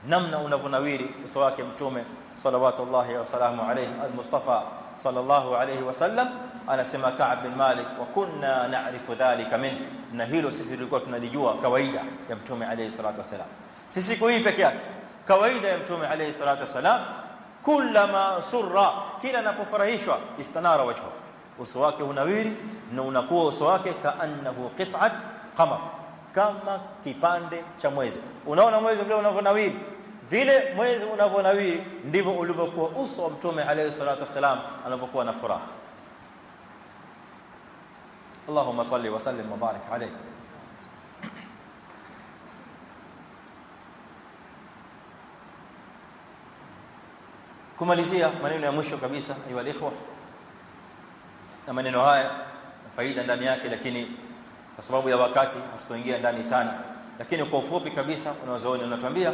A: namna unavonawiri uso wake mtume sallallahu alayhi wasallam alayhi al-mustafa sallallahu alayhi wasallam anasema Ka'b bin Malik wa kunna na'rifu dhalika min na hilo sisi tulikuwa tunalijua kawaida ya mtume alayhi salatu wasalam si siku hii peke yake kawaida ya mtume alayhi salatu wasalam kullama surra kila anapofurahishwa istanara wajhu uso wake unawiri na unakuwa uso wake kaannahu qit'at qamar kama kipande cha mwezi unaona mwezi vile unavyonawiri vile mwezi unavyonawiri ndivyo ulivyokuwa uso wa mtume alayhi salatu wasalam anapokuwa na furaha اللهم صل وسلم وبارك عليه kumalizia maneno ya mwisho kabisa ayu alikhwa na maneno haya faida ndani yake lakini kwa sababu ya wakati hatutaingia ndani sana lakini kwa ufupi kabisa unazoona unatuambia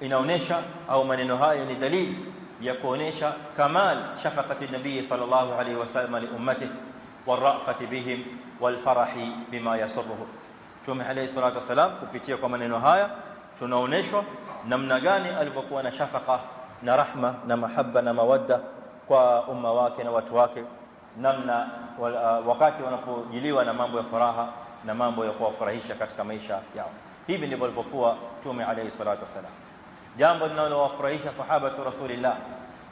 A: inaonesha au maneno haya ni dalili ya kuonesha kamal shafaqati nabii sallallahu alaihi wasallam li ummatihi warafati bihim walfarahi bima yasurruhu Mtume alayhi salatu wasalam kupitia kwa maneno haya tunaoneshwa namna gani alivyokuwa na shafaka na rahma na mahabba na mawadda kwa umma wake na watu wake. Namna wakati wanapojiliwa na mambo ya furaha na mambo ya kuwafurahisha katika maisha yao. Hivi ndivyo alivyokuwa Mtume alayhi salatu wasalam jambo linalowafurahisha sahaba tu rasulillah.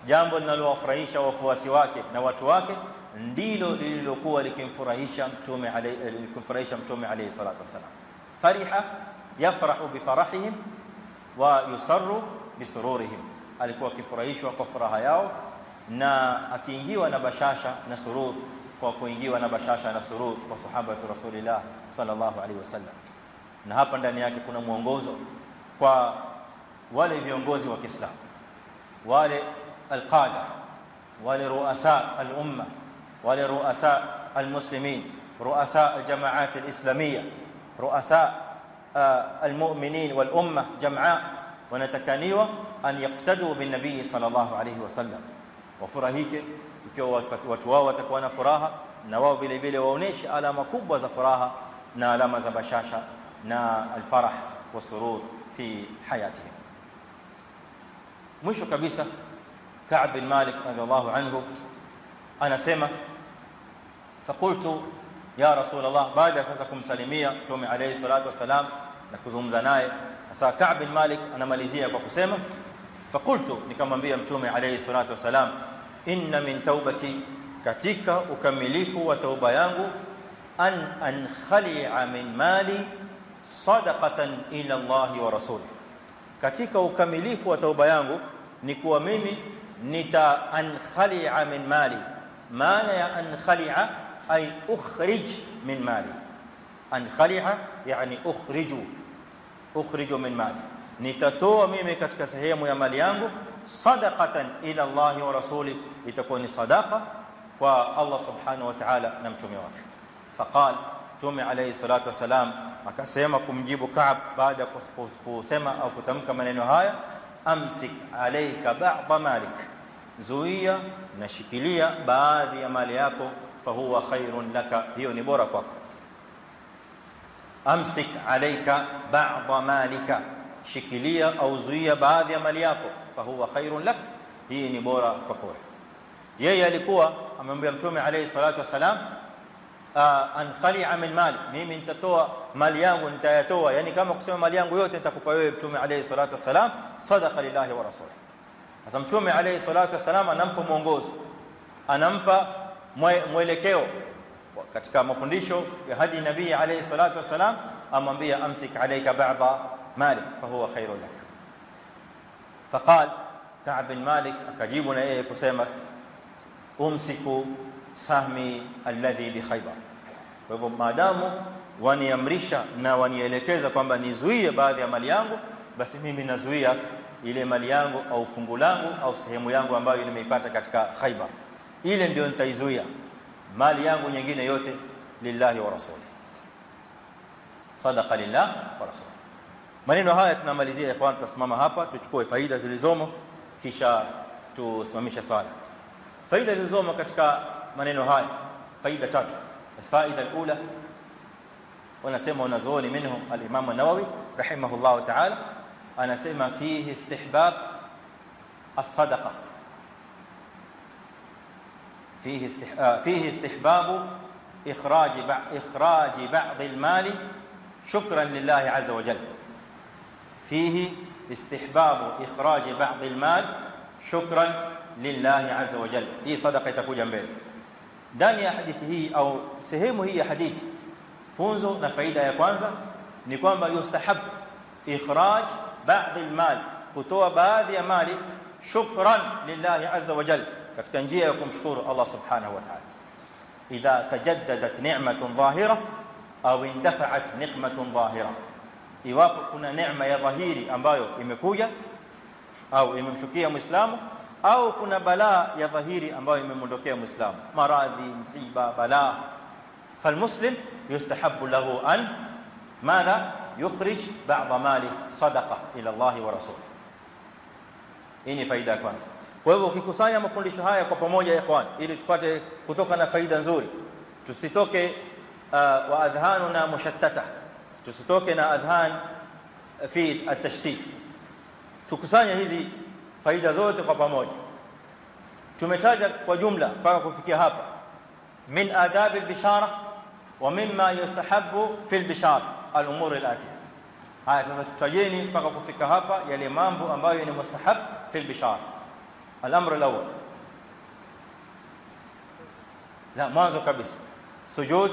A: Jambo linalowafurahisha wafuasi wake na watu wake ndilo lililokuwa likimfurahisha mtume alayhi likimfurahisha mtume alayhi salatu wasalam fariha yafrahu bi farahihim wa yusarru bi sururihim alikuwa akifurahishwa kwa furaha yao na akiingiwa na bashasha na surur kwa kuingiwa na bashasha na surur kwa sahaba wa rasulillah sallallahu alayhi wasallam na hapa ndani yake kuna mwongozo kwa wale viongozi wa Kiislamu wale alqada wale ruasa al-umma ولرؤساء المسلمين رؤساء الجماعات الإسلامية رؤساء آه، المؤمنين والأمة جمعاء. ونتكانيوا أن يقتدوا بالنبي صلى الله عليه وسلم. وفرهيك يكوا وتوا وتكون فراها. نواو في لفيل وونيش على ما كوب وزفراها نا على ما زبشاشا نا الفرح والسرور في حياتهم. مشو كبيسة. كعب بن مالك رضي الله عنه. أنا سيما. Faqultu ya rasulullah baada sasa kumsalimia mtume alayhi salatu wasalam na kuzungumza naye sasa Ka'b bin Malik anamalizia kwa kusema faqultu nikamwambia mtume alayhi salatu wasalam inna min taubati katika ukamilifu wa tauba yangu an ankhali'a min mali sadaqatan ila Allah wa rasulihi katika ukamilifu wa tauba yangu ni kuwa mimi nita ankhali'a min mali maana ya ankhali'a أي أخرج من مالي. أن خليها يعني أخرج. أخرج من مالي. نتتوى ميمي كتك سهيم يا مالي صدقة إلى الله ورسوله. لتكون صداقة. والله سبحانه وتعالى نمتمي وكه فقال تومي عليه الصلاة والسلام. أكسيما كمجيب كعب بعد كسيما أو كتمك من النهاية. أمسك عليك بعض مالك. زوية نشكلية بعض مالياكو fahuwa khairun laka hiyo ni bora kwako amsik alayka ba'd malika shikilia au zuia baadhi ya mali yako fahuwa khairun lak hii ni bora kwako yeye alikuwa amemwambia mtume alayhi salatu wasalam an khali'a min mali mimi nitatoa mali yangu nitayatoa yani kama kusema mali yangu yote nitakupa wewe mtume alayhi salatu wasalam sadaqa lillahi wa rasulih sasa mtume alayhi salatu wasalam anampa mwongozo anampa mwelekeo katika mafundisho ya hadi nabii alayhi salatu wasalam amwambia amsik alayka ba'dha malik fahuwa khairun lak faqal ka'b bin malik akajibu na yeye kusema umsiku sahmi alladhi bi khaybar kwa hivyo maadamu waniamrisha na wanielekeza kwamba nizuie baadhi ya mali yangu basi mimi nazuia ile mali yangu au fungu langu au sehemu yangu ambayo nimeipata katika Khaybar ile ndio nitaizuia mali yangu nyingine yote lillahi wa rasuli sadaqa lillah wa rasul maneno haya tunamalizia ikhwan tutasimama hapa tuchukue faida zilizomo kisha tusimamisha swala faida zilizomo katika maneno haya faida tatu الفائده الاولى wanasema wanazuoni minhum al-Imam an-Nawawi rahimahullah ta'ala anasema fihi istihbab as-sadaqa فيه استح... آه، فيه استحباب إخراج ب... إخراج بعض المال شكرا لله عز وجل. فيه استحباب إخراج بعض المال شكرا لله عز وجل. دي صدقة تكون جنبه داني أحاديث هي أو سهمه هي حديث. فونزو نا فائده يا كوانزا. ni kwamba yustahab ikhraj ba'd al-mal kutoa ba'd al-mal shukran lillah katika njia ya kumshukuru Allah subhanahu wa ta'ala idha tajaddadat ni'matun dhahira au indafa'at niqmatun dhahira iwapo kuna neema ya dhahiri ambayo imekuja au imemshukia muislamu au kuna balaa ya dhahiri ambayo imemondokea muislamu maradhi msiba balaa فالمسلم يستحب له ان ماذا يخرج بعض ماله صدقه إلى الله ورسوله hii ni faida kwanza kwa hivyo ukikusanya mafundisho haya kwa pamoja ikhwan ili tupate kutoka na faida nzuri tusitoke wa adhanuna mushattata tusitoke na adhan fi at-tashtit tukusanye hizi faida zote kwa pamoja tumetaja kwa jumla mpaka kufikia hapa min adab al-bishara wa mimma yustahabbu fi al-bishara al-umur al-atiya haya sasa tutajeni mpaka kufika hapa yale mambo ambayo ni mustahab fi al-bishara al-amr al-awwal لا mwanzo kabisa sujud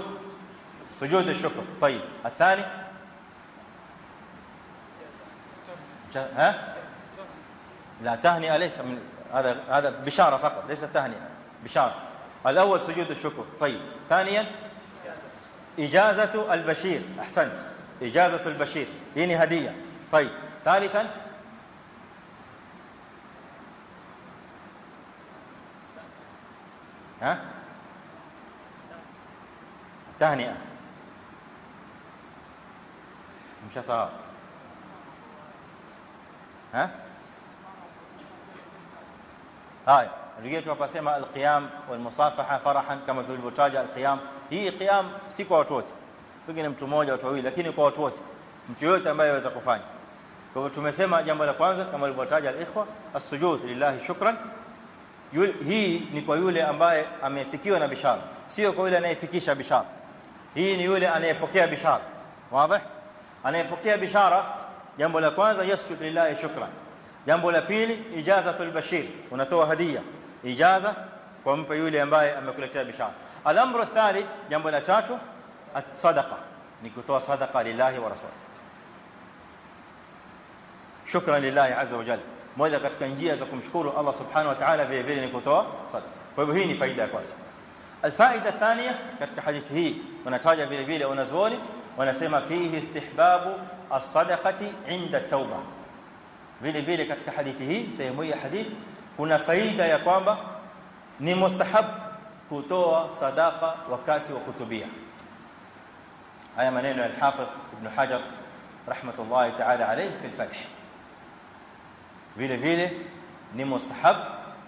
A: sujud الشكر. طيب الثاني؟ ها؟ لا تهنئة ليس من هذا هذا بشارة فقط ليس تهنئة بشارة. الأول سجود الشكر. طيب ثانيا؟ إجازة البشير. أحسنت. إجازة البشير. هي هدية. طيب ثالثا؟ ها تهنئه مش صار ها haya ndio tunapasema alqiyam walmusafaha farahan kama tulivyotaja alqiyam hii qiyam si kwa watu wote pengine mtu mmoja watu wawili lakini kwa watu wote mtu yote ambaye anaweza kufanya kwa hivyo tumesema jambo la kwanza kama alivyotaja alikhwa as-sujud lillahi shukran hii ni kwa yule ambaye amefikiwa na bishara sio kwa yule anayefikisha bishara hii ni yule anayepokea bishara wazi anayepokea bishara jambo la kwanza yasjud lillahi shukran jambo la pili ijazatul bashir unatoa hadia ijaza kwa mpa yule ambaye amekuletea bishara al-amru thalith jambo la tatu sadaqa ni kutoa sadaqa lillahi wa rasul shukran lillahi azza wa jalla moja katika njia za kumshukuru Allah subhanahu wa ta'ala vile vile ni kutoa sadaqa kwa hivyo hii ni faida ya kwanza الفائده الثانية katika hadithi hii wanataja vile vile wanazuoni wanasema fihi istihbabu as-sadaqati 'inda at-tauba vile vile katika hadithi hii sehemu ya hadithi kuna faida ya kwamba ni mustahab kutoa sadaqa wakati wa kutubia haya maneno ya al-Hafidh Ibn Hajar rahmatullahi ta'ala alayhi fi al-Fath vile vile ni mustahab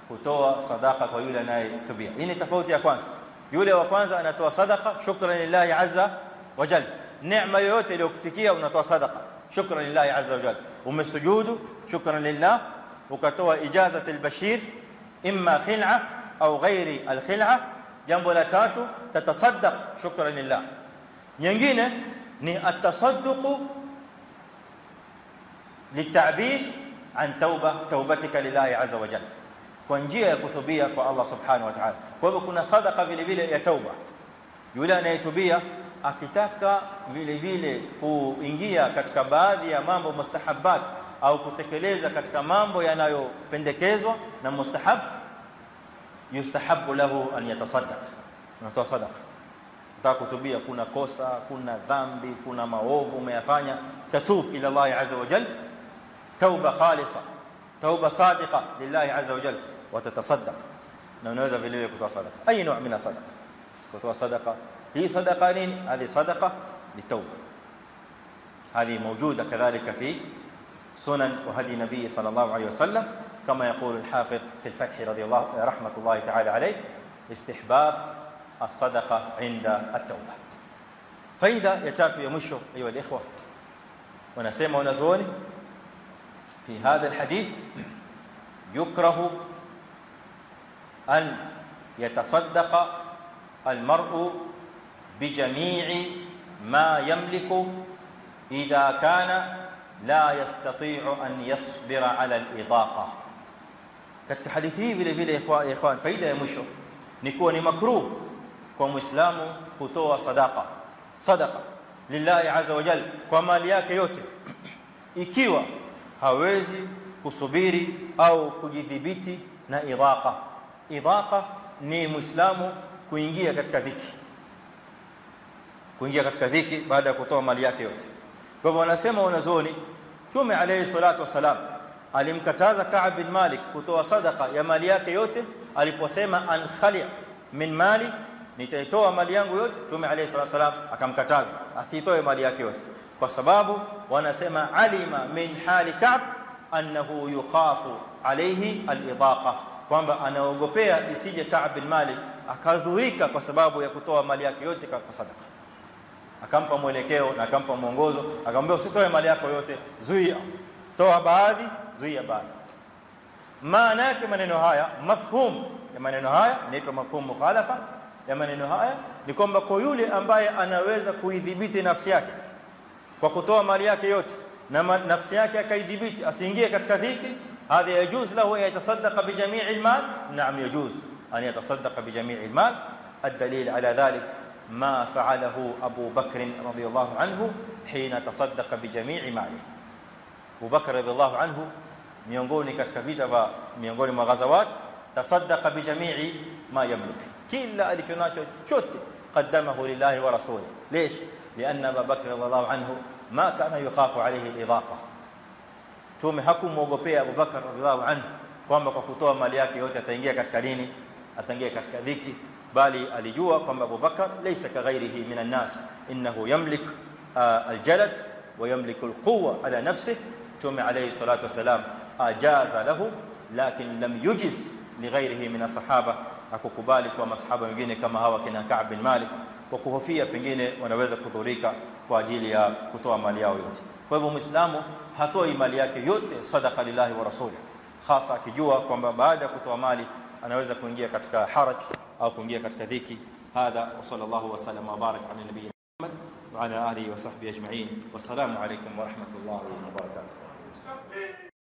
A: kutoa sadaqa kwa yule anayetubia hii ni tofauti ya kwanza yule wa kwanza anatoa sadaqa shukran lillahi azza wa jalla neema yoyote iliyokufikia unatoa sadaqa shukran lillahi azza wa jalla umesujudu shukran lillah ukatoa ijazat albashir imma khil'a au ghairi alkhil'a jambo la tatu tatasaddaq shukran lillah nyingine ni atasadduq litabir an tauba taubatika lillahi azza wa jalla kwa njia ya kutubia kwa Allah subhanahu wa ta'ala kwa hivyo kuna sadaqa vile vile ya tauba yule anayetubia akitaka vile vile kuingia katika baadhi ya mambo mustahabbat au kutekeleza katika mambo yanayopendekezwa na mustahab yustahabu lahu an yatasaddaq natoa sadaqa nataka kutubia kuna kosa kuna dhambi kuna maovu umeyafanya tatub ila Allah azza wa jalla توبة خالصة توبة صادقة لله عز وجل وتتصدق. لو ننوزا فيليه كتوى صدقه أي نوع من الصدقة؟ كتوى صدقه هي صدقة لين؟ هذه صدقة للتوبة. هذه موجودة كذلك في سنن وهدي النبي صلى الله عليه وسلم كما يقول الحافظ في الفتح رضي الله رحمة الله تعالى عليه استحباب الصدقة عند التوبة. فإذا يتابع يمشه أيها الإخوة ونسمع ونزوني في هذا الحديث يكره أن يتصدق المرء بجميع ما يملك إذا كان لا يستطيع أن يصبر على الإضاقة katika hadithi hii vile vile ikhwan faida ya mwisho ni kuwa ni makruh kwa muislamu kutoa sadaqa sadaqa lillahi azza wa jalla kwa mali yake yote ikiwa hawezi kusubiri au kujidhibiti na idhaqa idhaqa ni muislamu kuingia katika dhiki. Kuingia katika dhiki baada ya kutoa mali yake yote. Kwa hivyo wanasema wanazuoni tume alayhi salatu wasalam alimkataza Ka'b bin Malik kutoa sadaqa ya mali yake yote aliposema an khali min mali nitaitoa mali yangu yote. Tume alayhi salatu wasalam akamkataza asitoe mali yake yote kwa sababu wanasema alima min hali Ka'b annahu yukhafu alayhi al-idaqa kwamba anaogopea isije Ka'b bin Malik akadhurika kwa sababu ya kutoa mali yake yote kwa sadaka. Akampa mwelekeo na akampa mwongozo. Akamwambia usitoe mali yako yote zuia. Toa baadhi zuia baadhi. Maana yake maneno haya mafhum ya maneno haya inaitwa mafhum mukhalafa ya maneno haya ni kwamba kwa yule ambaye anaweza kuidhibiti nafsi yake kwa kutoa mali yake yote na nafsi yake akaidhibiti asiingie katika dhiki hadha yajuz lahu yatasaddaqa bi jami' al-mal na'am yajuz an yatasaddaqa bi jami' al-mal الدليل على ذلك ما فعله ابو بكر رضي الله عنه حين تصدق بجميع ماله ابو بكر رضي الله عنه miongoni katika vita vya miongoni mwa ghazawat tasaddaqa bi jami'i ma yamlik kila alichonacho chote qaddamahu lillahi wa rasulihi ليش ابو بكر رضي الله عنه ما كان يخاف عليه الاضاقه tume hakumuogopea Abu Bakar radhiallahu anhu kwamba kwa kutoa mali yake yote ataingia katika nini ataingia katika dhiki bali alijua kwamba Abu Bakar laysa kaghairihi minan nas innahu yamlik aljalad wa yamlik alquwa ala nafsihi tume alayhi salatu wasalam ajaza lahu lakin lam yujiz lighairihi min ashabah akukubali kwa masahaba wengine kama hawa kina Ka'b bin Malik kwa kuhofia pengine wanaweza kudhurika kwa ajili ya kutoa mali yao yote kwa hivyo muislamu hatoi mali yake yote sadaqa lillahi wa rasuli hasa akijua kwamba baada ya kutoa mali anaweza kuingia katika haraj au kuingia katika dhiki hadha wa sallallahu wa sallam wa barak ala nabiyyina Muhammad wa ala alihi wa sahbihi ajma'in wassalamu alaykum wa rahmatullahi wa barakatuh